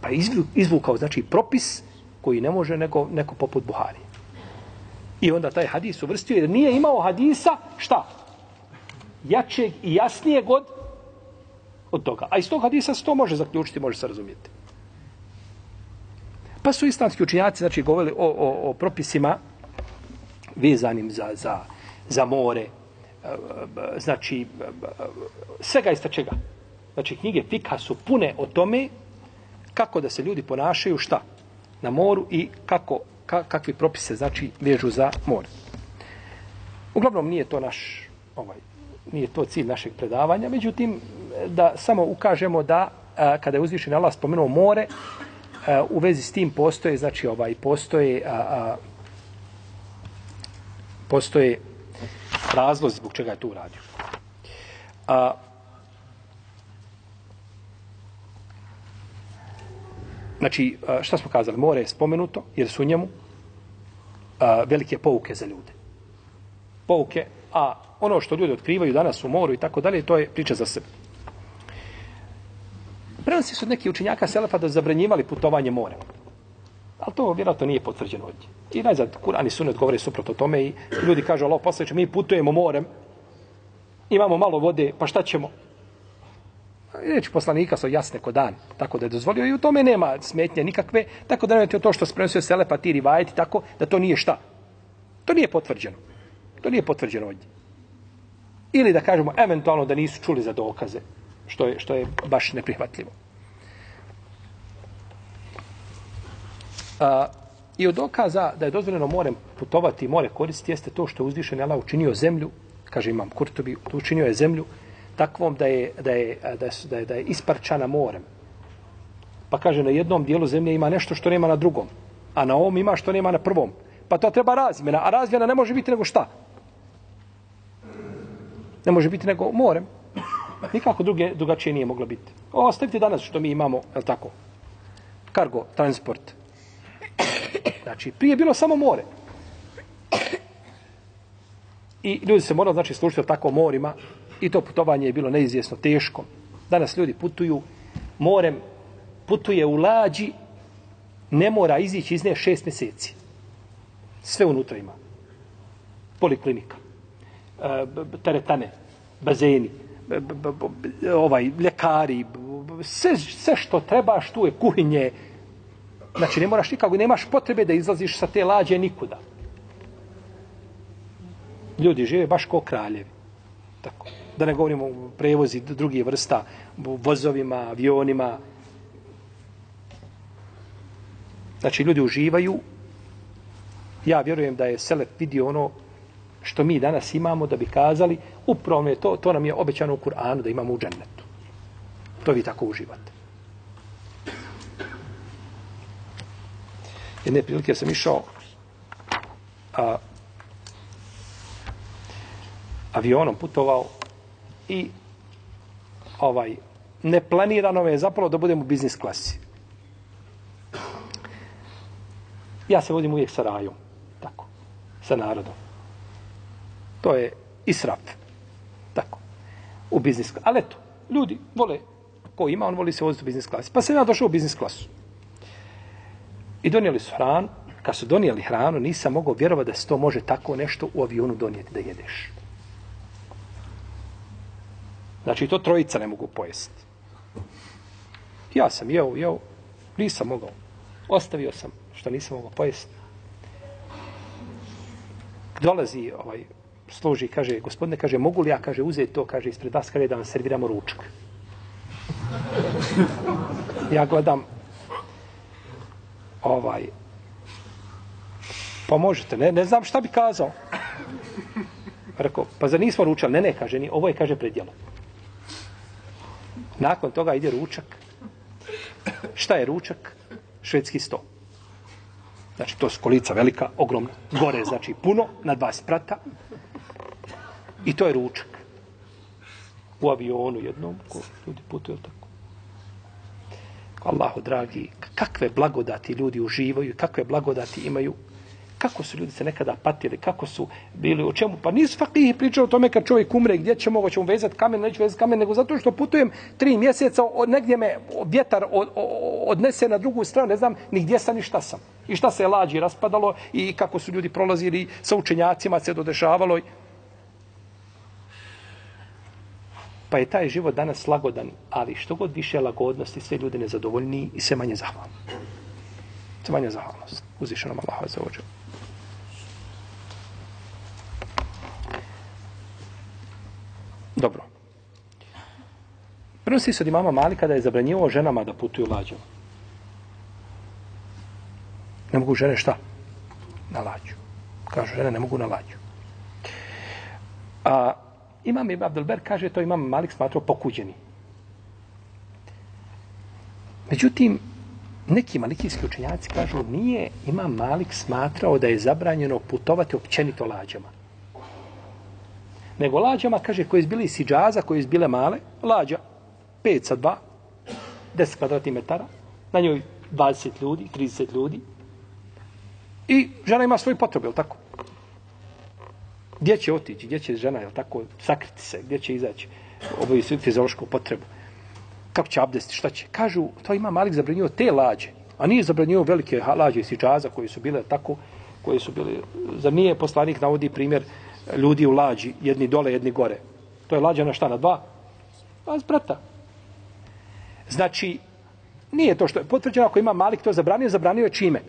Pa izvukao, znači, propis koji ne može nego, neko poput Buhari. I onda taj hadis uvrstio jer nije imao hadisa, šta? Jačeg i jasnijeg od, od toga. A iz tog hadisa se to može zaključiti, može se razumijeti. Pa su islamski učinjaci, znači, govorili o, o, o propisima vezanim za, za, za more, e, e, znači, e, svega ista čega. Znači, knjige Fika su pune o tome kako da se ljudi ponašaju šta na moru i kako ka, kakvi propise znači vežu za more. Uglavnom nije to naš ovaj nije to cilj našeg predavanja, međutim da samo ukažemo da a, kada je uzvišen Allah spomenuo more, a, u vezi s tim postoje znači ovaj postoje a, a, postoje razlozi zbog čega je to uradio. A, Znači, šta smo kazali? More je spomenuto, jer su njemu a, velike pouke za ljude. Pouke, a ono što ljudi otkrivaju danas u moru i tako dalje, to je priča za sebe. Prenosi su neki učinjaka Selefa da zabranjivali putovanje more. Ali to vjerojatno nije potvrđeno ovdje. I najzad, Kur'an i Sunet govore suprotno tome i ljudi kažu, Allah posljedče, mi putujemo morem, imamo malo vode, pa šta ćemo? Reči poslanika su jasne ko dan, tako da je dozvolio i u tome nema smetnje nikakve, tako da nemate to što sprenosio Selefa, ti rivajeti, tako da to nije šta. To nije potvrđeno. To nije potvrđeno ovdje. Ili da kažemo eventualno da nisu čuli za dokaze, što je, što je baš neprihvatljivo. A, I od dokaza da je dozvoljeno morem putovati i more koristiti jeste to što je uzvišen Allah učinio zemlju, kaže imam Kurtobi, učinio je zemlju takvom da je, da je, da je, da je, da je isparčana morem. Pa kaže, na jednom dijelu zemlje ima nešto što nema na drugom, a na ovom ima što nema na prvom. Pa to treba razmjena, a razmjena ne može biti nego šta? Ne može biti nego morem. Nikako druge, drugačije nije moglo biti. Ovo ostavite danas što mi imamo, je tako? Kargo, transport. Znači, prije bilo samo more. I ljudi se morali, znači, služiti tako morima, I to putovanje je bilo neizvjesno teško. Danas ljudi putuju morem, putuje u lađi, ne mora izići iz nje šest mjeseci. Sve unutra ima. Poliklinika, e, teretane, bazeni, ovaj, ljekari, sve, sve što trebaš, tu je kuhinje. Znači, ne moraš nikako, nemaš potrebe da izlaziš sa te lađe nikuda. Ljudi žive baš ko kraljevi. Tako da ne govorimo o prevozi drugih vrsta, vozovima, avionima. Znači, ljudi uživaju. Ja vjerujem da je Selef vidio ono što mi danas imamo da bi kazali, upravo je to, to nam je obećano u Kur'anu da imamo u džennetu. To vi tako uživate. Jedne prilike sam išao a, avionom putovao i ovaj neplanirano me je zapalo da budem u biznis klasi. Ja se vodim uvijek sa rajom. Tako. Sa narodom. To je israf. Tako. U biznis klasi. Ali eto, ljudi vole, ko ima, on voli se voziti u biznis klasi. Pa sam ja došao u biznis klasu. I donijeli su hranu. Kad su donijeli hranu, nisam mogao vjerovati da se to može tako nešto u avionu donijeti da jedeš. Znači, to trojica ne mogu pojesti. Ja sam jeo, jeo, nisam mogao. Ostavio sam što nisam mogao pojesti. Dolazi ovaj, služi, kaže, gospodine, kaže, mogu li ja, kaže, uzeti to, kaže, ispred vas, kaže, da vam serviramo ručak. Ja gledam, ovaj, pa možete, ne, ne znam šta bi kazao. Rekao, pa za nismo ručali? Ne, ne, kaže, ni, ovo je, kaže, predjelo. Nakon toga ide ručak. Šta je ručak? Švedski sto. Znači, to je skolica velika, ogromna. Gore, znači, puno, na dva sprata. I to je ručak. U avionu jednom, ko ljudi putuju tako. Allahu dragi, kakve blagodati ljudi uživaju, kakve blagodati imaju, kako su ljudi se nekada patili, kako su bili, o čemu, pa nisu fakihi pričali o tome kad čovjek umre, gdje ćemo, hoćemo vezati kamen, neću vezati kamen, nego zato što putujem tri mjeseca, od negdje me vjetar od, odnese na drugu stranu, ne znam ni gdje sam ni šta sam. I šta se je lađi raspadalo i kako su ljudi prolazili sa učenjacima, se dodešavalo. Pa je taj život danas lagodan, ali što god više lagodnosti, sve ljude nezadovoljni i sve manje zahvalni. Sve manje zahvalnost. Uzvišenom Allah za ođe. Dobro. Prenosi se od imama Malika da je zabranjivo ženama da putuju lađom. Ne mogu žene šta? Na lađu. Kažu žene ne mogu na lađu. A Imam Ibn Abdelber kaže to imam Malik smatrao pokuđeni. Međutim, neki malikijski učenjaci kažu nije Imam Malik smatrao da je zabranjeno putovati općenito lađama. Nego lađama, kaže, koje izbili iz siđaza, koje izbile male, lađa, 5 sa 2, 10 kvadratnih metara, na njoj 20 ljudi, 30 ljudi, i žena ima svoj potrebe, je tako? Gdje će otići, gdje će žena, jel tako, sakriti se, gdje će izaći, oboji svi fiziološku potrebu. Kako će abdesti, šta će? Kažu, to ima Malik zabranio te lađe, a nije zabranio velike lađe iz džaza koji su bile tako, koji su bili, za nije poslanik navodi primjer ljudi u lađi, jedni dole, jedni gore. To je lađa na šta, na dva? Pa zbrata. Znači, nije to što je potvrđeno, ako ima Malik to zabranio, zabranio je čime?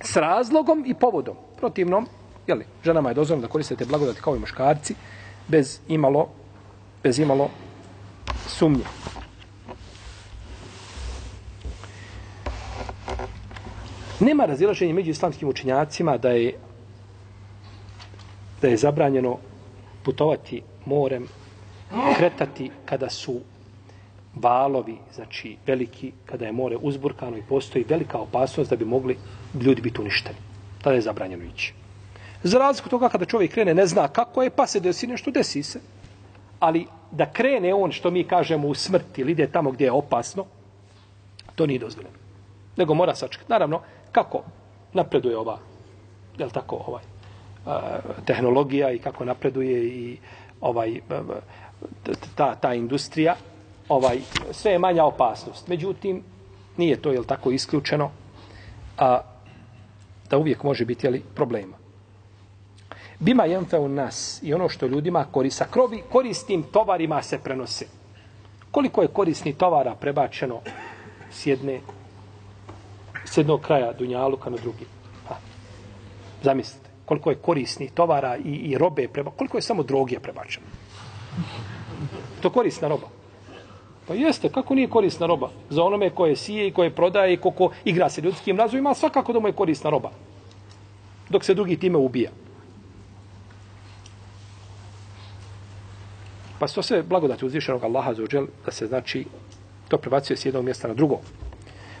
S razlogom i povodom. Protivnom, Jeli, ženama je dozvoljeno da koriste te blagodati kao i muškarci, bez imalo, bez imalo sumnje. Nema razilaženja među islamskim učenjacima da je da je zabranjeno putovati morem, kretati kada su valovi, znači veliki, kada je more uzburkano i postoji velika opasnost da bi mogli ljudi biti uništeni. Tada je zabranjeno ići. Za razliku toga kada čovjek krene ne zna kako je, pa se desi nešto, desi se. Ali da krene on, što mi kažemo, u smrti ili ide tamo gdje je opasno, to nije dozvoljeno. Nego mora sačekati. Naravno, kako napreduje ova, je tako, ovaj, tehnologija i kako napreduje i ovaj, ta, ta industrija, ovaj, sve je manja opasnost. Međutim, nije to, je tako, isključeno, a da uvijek može biti, ali problema bima jenfe u nas i ono što ljudima korisa krovi, koristim tovarima se prenose. Koliko je korisni tovara prebačeno s jedne s jednog kraja Dunjaluka na drugi? Ha. Zamislite, koliko je korisni tovara i, i robe prebačeno, koliko je samo droge prebačeno? To korisna roba. Pa jeste, kako nije korisna roba? Za onome koje sije i koje prodaje i ko igra se ljudskim razumima, svakako da mu je korisna roba. Dok se drugi time ubija. Pa to sve blagodati uzvišenog Allaha za uđel, da se znači to prebacuje s jednog mjesta na drugo.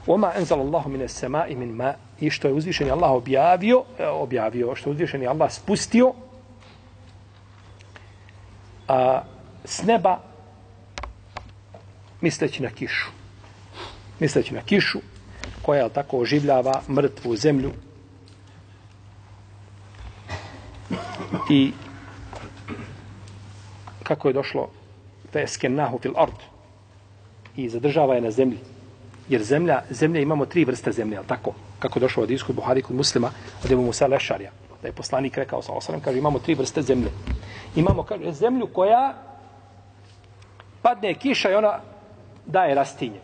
Oma enzal Allahu mine sema i min ma i što je uzvišeni Allah objavio, e, objavio, što je uzvišeni Allah spustio a, s neba misleći na kišu. Misleći na kišu koja tako oživljava mrtvu zemlju i kako je došlo fesken nahu fil ard i zadržava je na zemlji. Jer zemlja, zemlja imamo tri vrste zemlje, al tako? kako je došlo od Isku Buhari kod muslima, od Ebu Musa Lešarja, da je poslanik rekao sa osanem, kaže, imamo tri vrste zemlje. Imamo, kaže, zemlju koja padne kiša i ona daje rastinje.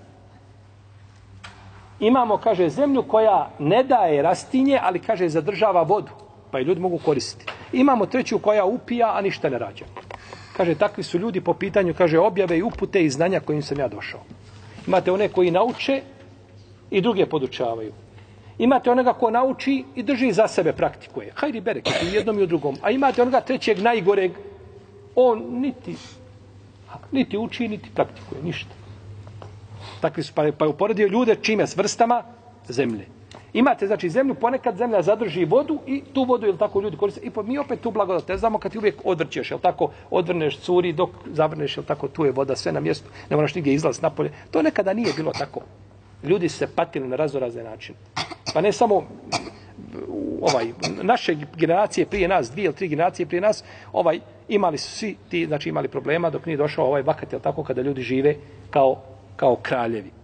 Imamo, kaže, zemlju koja ne daje rastinje, ali, kaže, zadržava vodu, pa i ljudi mogu koristiti. Imamo treću koja upija, a ništa ne rađa. Kaže, takvi su ljudi po pitanju, kaže, objave i upute i znanja kojim sam ja došao. Imate one koji nauče i druge podučavaju. Imate onoga ko nauči i drži za sebe praktikuje. Hajdi bereke, i jednom i u drugom. A imate onoga trećeg, najgoreg, on niti, niti uči, niti praktikuje, ništa. Takvi su, pa, pa je uporedio ljude čime s vrstama zemlje. Imate, znači, zemlju, ponekad zemlja zadrži vodu i tu vodu, jel tako, ljudi koriste. I po, mi opet tu blagodat, ne znamo kad ti uvijek odvrćeš, jel tako, odvrneš curi dok zavrneš, jel tako, tu je voda sve na mjestu, ne moraš nigdje izlaz napolje. To nekada nije bilo tako. Ljudi se patili na razorazne načine. Pa ne samo ovaj naše generacije prije nas, dvije ili tri generacije prije nas, ovaj imali su svi ti, znači imali problema dok nije došao ovaj vakat, jel tako, kada ljudi žive kao, kao kraljevi.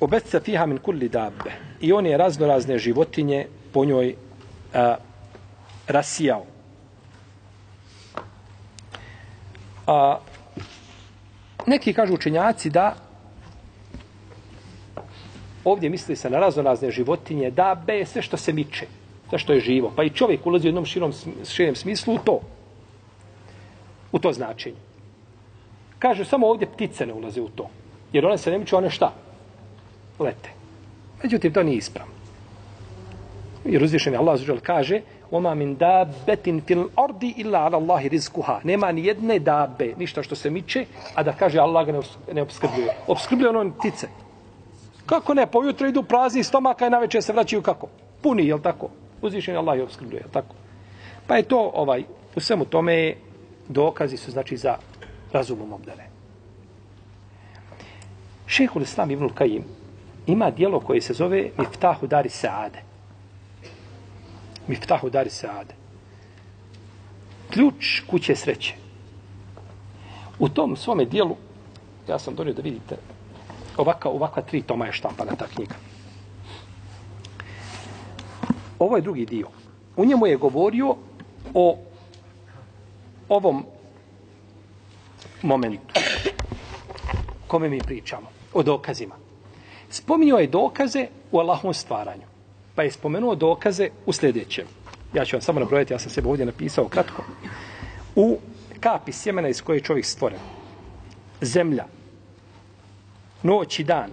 Obetca fiha min kulli dabbe. I on je razno razne životinje po njoj a, rasijao. A, neki kažu učenjaci da ovdje misli se na razno razne životinje, dabe, sve što se miče, sve što je živo. Pa i čovjek ulazi u jednom širom, širom smislu u to. U to značenje. Kaže, samo ovdje ptice ne ulaze u to. Jer one se ne miču, one šta? Lete. Međutim, to nije ispravno. Jer uzvišen je Allah zađel kaže Oma min dabetin fil ordi illa ala Allahi rizkuha. Nema ni jedne dabe, ništa što se miče, a da kaže Allah ga ne obskrbljuje. Obskrbljuje ono ptice. Kako ne? Pa pojutro idu prazni stomaka i na večer se vraćaju kako? Puni, jel tako? Uzvišen je Allah i obskrbljuje, jel tako? Pa je to, ovaj, u svemu tome dokazi su, znači, za razumom obdane. Šehul Islam Ibnul Kajim, ima dijelo koje se zove Miftahu Dari Saade. Miftahu Dari Saade. Ključ kuće sreće. U tom svome dijelu, ja sam donio da vidite, ovaka, ovaka tri toma je štampana ta knjiga. Ovo je drugi dio. U njemu je govorio o ovom momentu kome mi pričamo, o dokazima. Spominjao je dokaze u Allahovom stvaranju. Pa je spomenuo dokaze u sljedećem. Ja ću vam samo nabrojati, ja sam sebe ovdje napisao kratko. U kapi sjemena iz koje je čovjek stvoren. Zemlja. Noć i dan.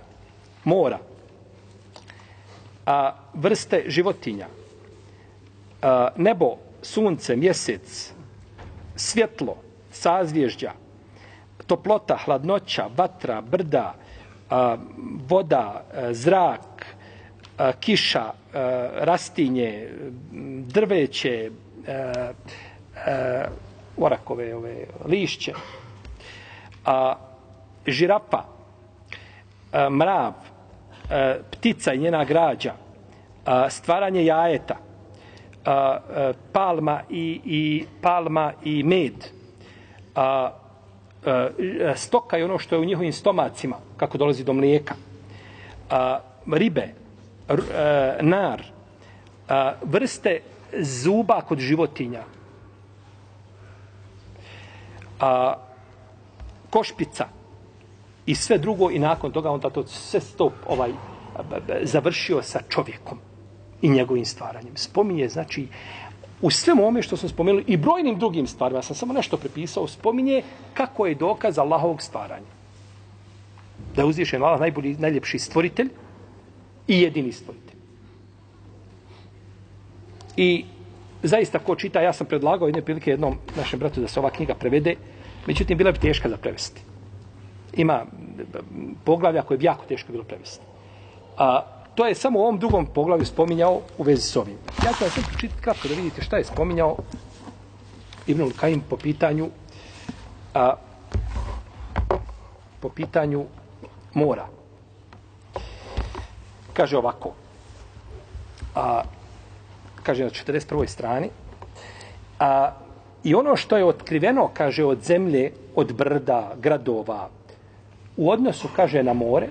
Mora. A, vrste životinja. A, nebo, sunce, mjesec, svjetlo, sazvježđa, toplota, hladnoća, vatra, brda, a, voda, a, zrak, a, kiša, a, rastinje, drveće, a, a, orakove, ove, lišće, a, žirapa, a, mrav, a, ptica i njena građa, a, stvaranje jajeta, a, a, palma i, i palma i med, a, E, stoka i ono što je u njihovim stomacima, kako dolazi do mlijeka, a, ribe, r, a, nar, a, vrste zuba kod životinja, a, košpica i sve drugo i nakon toga onda to sve stop ovaj završio sa čovjekom i njegovim stvaranjem. Spominje, znači, u svemu ome što smo spomenuli i brojnim drugim stvarima, sam samo nešto prepisao, spominje kako je dokaz Allahovog stvaranja. Da je uzvišen Allah najbolji, najljepši stvoritelj i jedini stvoritelj. I zaista ko čita, ja sam predlagao jedne prilike jednom našem bratu da se ova knjiga prevede, međutim bila bi teška za prevesti. Ima poglavlja koje bi jako teško bilo prevesti. A, to je samo u ovom drugom poglavlju spominjao u vezi s ovim. Ja ću vam sve pročitati kratko da vidite šta je spominjao Ibn Kajim po pitanju a, po pitanju mora. Kaže ovako. A, kaže na 41. strani. A, I ono što je otkriveno, kaže, od zemlje, od brda, gradova, u odnosu, kaže, na more,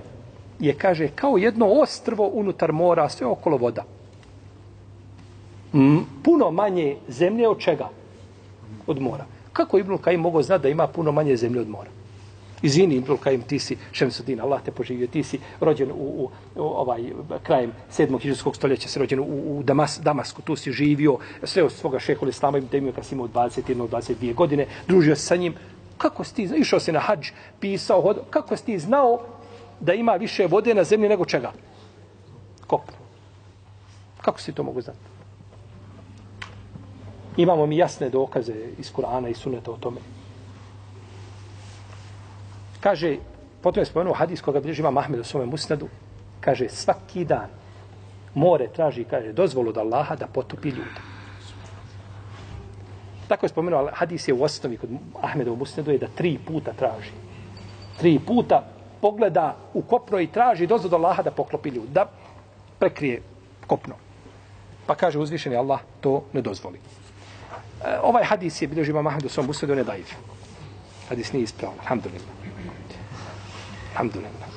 je, kaže, kao jedno ostrvo unutar mora, sve okolo voda. M, puno manje zemlje od čega? Od mora. Kako Ibn Kajim mogao znati da ima puno manje zemlje od mora? Izvini, Ibn Kajim, ti si Šemsudin, Allah te poživio, ti si rođen u, u, u ovaj, krajem 7. hiđarskog stoljeća, si rođen u, u Damas, Damasku, tu si živio, sve od svoga šeholi Islama, Ibn Temio, kad si imao 21. 22 godine, družio se sa njim. Kako si ti, išao si na hađ, pisao, hod, kako si ti znao da ima više vode na zemlji nego čega? Kopno. Kako si to mogu znati? Imamo mi jasne dokaze iz Kur'ana i Suneta o tome. Kaže, potom je spomenuo hadis koga bilježi ima Mahmed u svome musnadu, kaže, svaki dan more traži, kaže, dozvolu od Allaha da potopi ljude. Tako je spomenuo, hadis je u osnovi kod Ahmeda u musnadu je da tri puta traži. Tri puta pogleda u kopno i traži dozvod Allaha da poklopi ljud, da prekrije kopno. Pa kaže uzvišeni Allah to ne dozvoli. E, ovaj hadis je bilježi Imam Mahmed u svom musnadu, ne daif. Hadis nije ispravan, alhamdulillah. Alhamdulillah.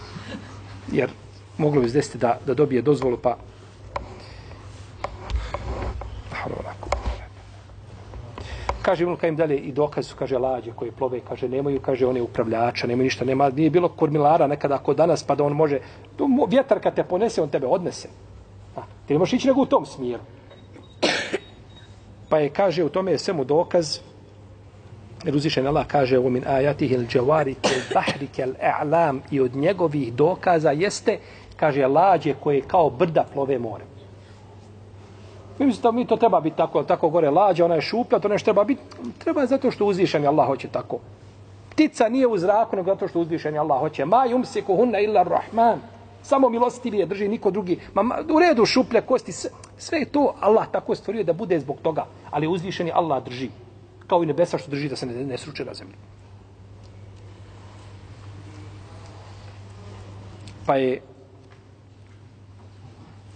Jer moglo bi desiti da, da dobije dozvolu, pa... Kaže Ibn Kajim dalje i dokaz su, kaže, lađe koje plove, kaže, nemaju, kaže, one upravljača, nemaju ništa, nema, nije bilo kormilara nekada ako danas, pa da on može, to, vjetar kad te ponese, on tebe odnese. A, ti ne možeš ići nego u tom smjeru. Pa je, kaže, u tome je svemu dokaz, Jer uzvišen Allah kaže u min ajatih il džavari kel bahri kel e'lam i od njegovih dokaza jeste, kaže, lađe koje kao brda plove more. Mi mislite da mi to treba biti tako, tako gore lađa, ona je šuplja, to nešto treba biti, treba zato što uzvišen Allah hoće tako. Ptica nije u zraku, nego zato što uzvišen Allah hoće. Ma yumsiku hunna illa rahman. Samo milostivi je drži niko drugi. Ma, ma u redu šuplje kosti, sve, sve to Allah tako stvorio da bude zbog toga. Ali uzvišeni Allah drži kao i nebesa što drži da se ne, ne sruče na zemlji. Pa je,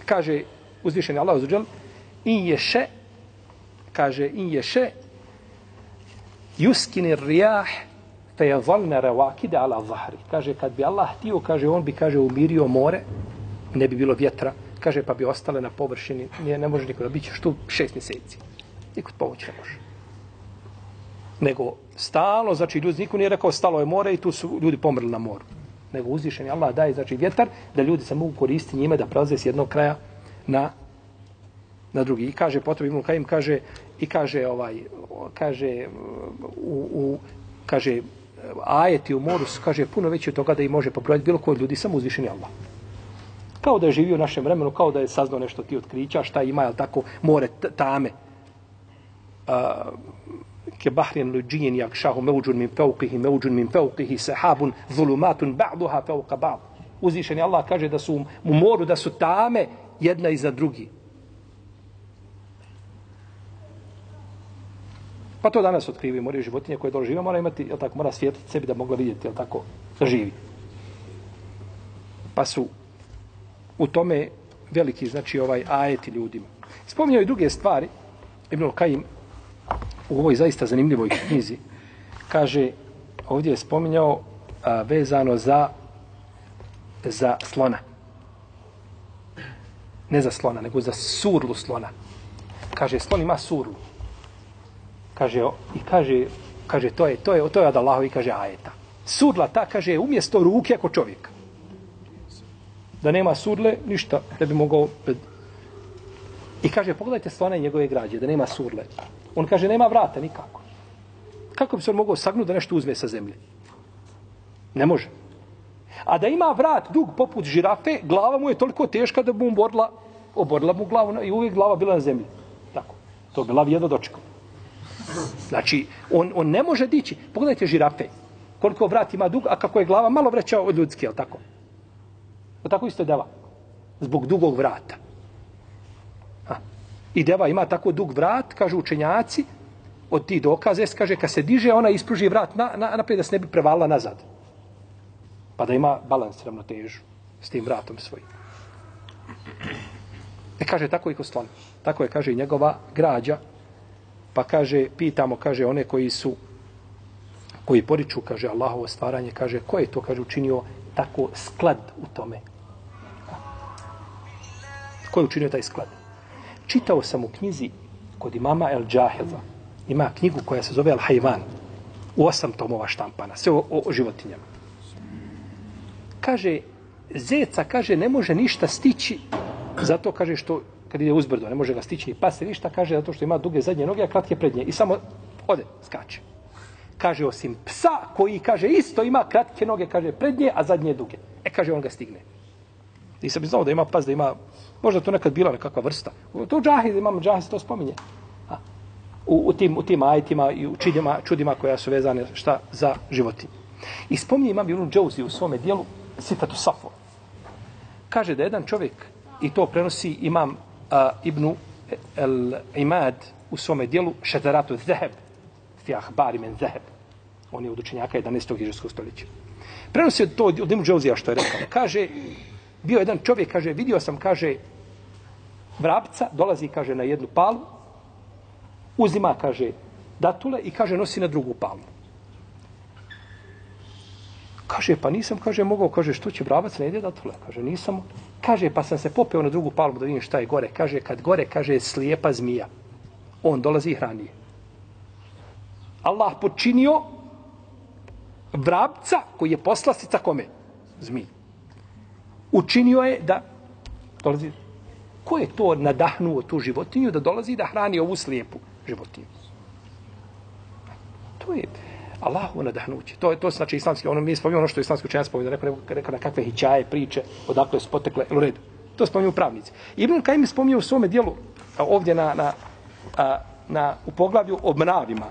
kaže uzvišeni Allah uzuđel, in ješe, kaže in ješe, juskini rijah, fe je zalne revakide ala zahri. Kaže, kad bi Allah htio, kaže, on bi, kaže, umirio more, ne bi bilo vjetra, kaže, pa bi ostale na površini, nije, ne može niko da biće što šest mjeseci. Niko pomoći ne može nego stalo, znači ljudi, niko nije rekao stalo je more i tu su ljudi pomrli na moru. Nego uzvišen je Allah daje, znači vjetar, da ljudi se mogu koristiti njime da prelaze s jednog kraja na, na drugi. I kaže potom Ibn Kajim kaže i kaže ovaj kaže u, u kaže ajeti u moru kaže puno veći od toga da i može pobrojati bilo koji ljudi samo uzvišeni Allah. Kao da je živio u našem vremenu, kao da je saznao nešto ti otkrića, šta ima, jel tako, more tame. Uh, ke bahrin lujin yakshahu mawjun min fawqihi mawjun min fawqihi sahabun zulumatun ba'duha fawqa ba'd Uzvišeni allah kaže da su u moru da su tame jedna iza drugi pa to danas otkrivi moraju životinje koje dole žive mora imati jel tako mora svijetliti sebi da mogla vidjeti jel tako da živi. Pa su u tome veliki znači ovaj ajeti ljudima. Spominjao i druge stvari. Ibn Kajim u ovoj zaista zanimljivoj knjizi kaže ovdje je spominjao a, vezano za za slona. Ne za slona nego za surlu slona. Kaže slon ima surlu kaže i kaže kaže to je to je to je od Allahovi kaže ajeta Sudla ta kaže umjesto ruke ako čovjek da nema sudle, ništa da bi mogao i kaže pogledajte stvarne njegove građe da nema sudle. On kaže, nema vrata nikako. Kako bi se on mogao sagnuti da nešto uzme sa zemlje? Ne može. A da ima vrat dug poput žirafe, glava mu je toliko teška da bi mu oborila, oborila mu glavu i uvijek glava bila na zemlji. Tako. To bi lav jedno dočekao. Znači, on, on ne može dići. Pogledajte žirafe. Koliko vrat ima dug, a kako je glava malo vreća od ljudske, je tako? O tako isto je deva. Zbog dugog vrata. I deva ima tako dug vrat, kažu učenjaci, od ti dokaze, kaže, kad se diže, ona ispruži vrat na, na, naprijed da se ne bi prevalila nazad. Pa da ima balans, ravnotežu s tim vratom svojim. E kaže, tako i kod Tako je, kaže, i njegova građa. Pa kaže, pitamo, kaže, one koji su, koji poriču, kaže, Allahovo stvaranje, kaže, ko je to, kaže, učinio tako sklad u tome? Ko je učinio taj sklad? Čitao sam u knjizi kod imama El Džaheza. Ima knjigu koja se zove Al Hajvan. U osam tomova štampana. Sve o, o životinjama. Kaže, zeca, kaže, ne može ništa stići zato, kaže, što kad ide uzbrdo, ne može ga stići ni pas, ništa, kaže, zato što ima duge zadnje noge, a kratke prednje. I samo ode, skače. Kaže, osim psa koji, kaže, isto ima kratke noge, kaže, prednje, a zadnje duge. E, kaže, on ga stigne. Nisam znao da ima pas, da ima, možda to nekad bila nekakva vrsta. To džahid, imam džahid, to spominje. A, u, u, tim, u tim ajtima i u čudima, čudima koja su vezane šta za životinje. I spominje imam Ibn Džouzi u svome dijelu Sifatu Safo. Kaže da jedan čovjek, i to prenosi imam a, Ibnu El Imad u svome dijelu Šetaratu Zeheb, fi ahbari men Zeheb. On je od učenjaka 11. hiđarskog stoljeća. Prenosi to od Ibnu Džauzija što je rekao. Kaže, bio jedan čovjek, kaže, vidio sam, kaže, vrapca, dolazi, kaže, na jednu palu, uzima, kaže, datule i, kaže, nosi na drugu palu. Kaže, pa nisam, kaže, mogao, kaže, što će vrabac ne ide datule? Kaže, nisam. Kaže, pa sam se popeo na drugu palmu da vidim šta je gore. Kaže, kad gore, kaže, slijepa zmija. On dolazi i hrani. Allah počinio vrabca koji je poslastica kome? Zmij. Učinio je da dolazi... Ko je to nadahnuo tu životinju da dolazi da hrani ovu slijepu životinju? To je Allahu nadahnuće. To je to znači islamski, ono mi spominje ono što je islamski učenjac spominje, da neka, neka na kakve hićaje, priče, odakle su potekle, u redu. To spominju pravnici. Ibn Kajim je u svome dijelu, a, ovdje na, na, a, na, u poglavlju o mravima,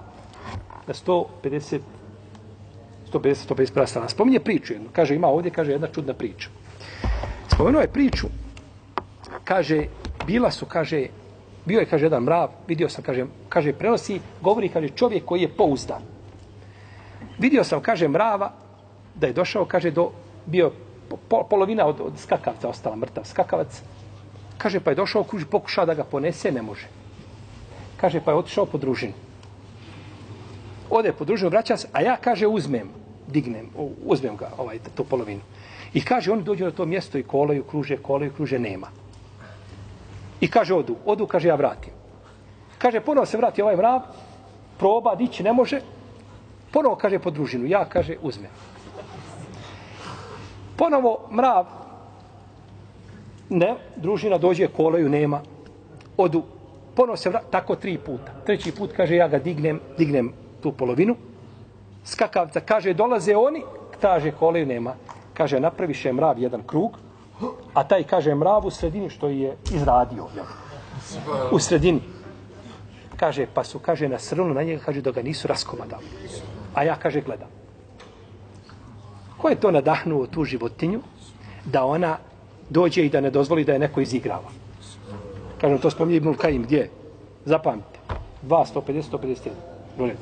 na 150 150 150 strana. Spominje priču jednu. Kaže, ima ovdje, kaže, jedna čudna priča. Spomenuo je priču. Kaže, bila su, kaže, bio je, kaže, jedan mrav, vidio sam, kaže, kaže, prenosi, govori, kaže, čovjek koji je pouzdan. Vidio sam, kaže, mrava, da je došao, kaže, do, bio po, polovina od, od skakavca, ostala mrtav skakavac. Kaže, pa je došao, kuži, pokušao da ga ponese, ne može. Kaže, pa je otišao po družinu. Ode po družinu, vraća se, a ja, kaže, uzmem, dignem, uzmem ga, ovaj, tu polovinu. I kaže, oni dođu na to mjesto i kolaju, kruže, kolaju, kruže, nema. I kaže, odu, odu, kaže, ja vratim. Kaže, ponovo se vrati ovaj mrav, proba, dići ne može, ponovo kaže po družinu, ja, kaže, uzme. Ponovo mrav, ne, družina dođe, kolaju, nema, odu, ponovo se vrati, tako tri puta. Treći put, kaže, ja ga dignem, dignem tu polovinu, skakavca, kaže, dolaze oni, kaže, kolaju, nema kaže, napraviše mrav jedan krug, a taj, kaže, mrav u sredini što je izradio. Jel? U sredini. Kaže, pa su, kaže, na srnu na njega, kaže, da ga nisu raskomadali. A ja, kaže, gledam. Ko je to nadahnuo tu životinju da ona dođe i da ne dozvoli da je neko izigrava? Kažem, to spominje Ibnul Kajim, gdje? Zapamite. 2, 150, 151.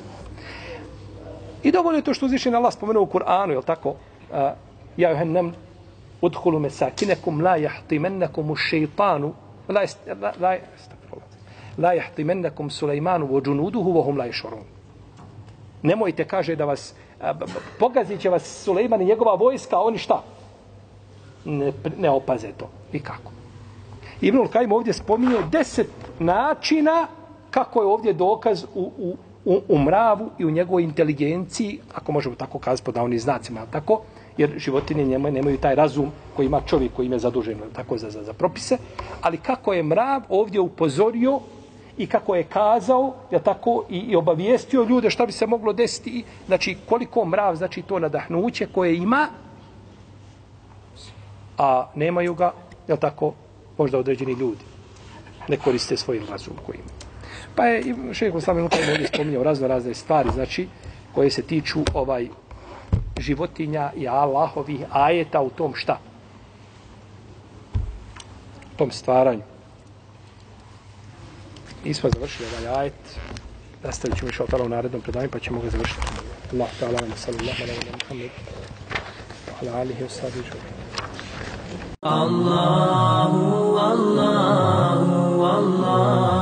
I dovoljno je to što uzvišen Allah spomenuo u Kur'anu, je tako? Ja Ja juhennem udhulu mesakinekum la jahtimennekum u šeitanu la, la, la, la jahtimennekum Sulejmanu u džunuduhu vohum la išorun. Nemojte, kaže, da vas pogazit će vas Sulejman i njegova vojska, oni šta? Ne, ne opaze to. I kako? Ibnul Kajim ovdje spominje deset načina kako je ovdje dokaz u, u, u, u mravu i u njegovoj inteligenciji, ako možemo tako kazati pod navnim znacima, tako, jer životinje njema nemaju taj razum koji ima čovjek koji im je zadužen tako za, za, za propise, ali kako je mrav ovdje upozorio i kako je kazao, ja tako i, i obavijestio ljude šta bi se moglo desiti, znači koliko mrav, znači to nadahnuće koje ima, a nemaju ga, ja tako, možda određeni ljudi ne koriste svoj razum koji ima. Pa je šeho Slaven Lukaj ovdje spominjao razno razne stvari, znači, koje se tiču ovaj životinja i Allahovih ajeta u tom šta? U tom stvaranju. Mi smo završili ovaj ajet. Nastavit ćemo išao tala u narednom predanju, pa ćemo ga završiti. Allah ta'ala, ala sallallahu ala ala muhammed. Ala alihi wa sallam. Allahu, Allahu, Allahu.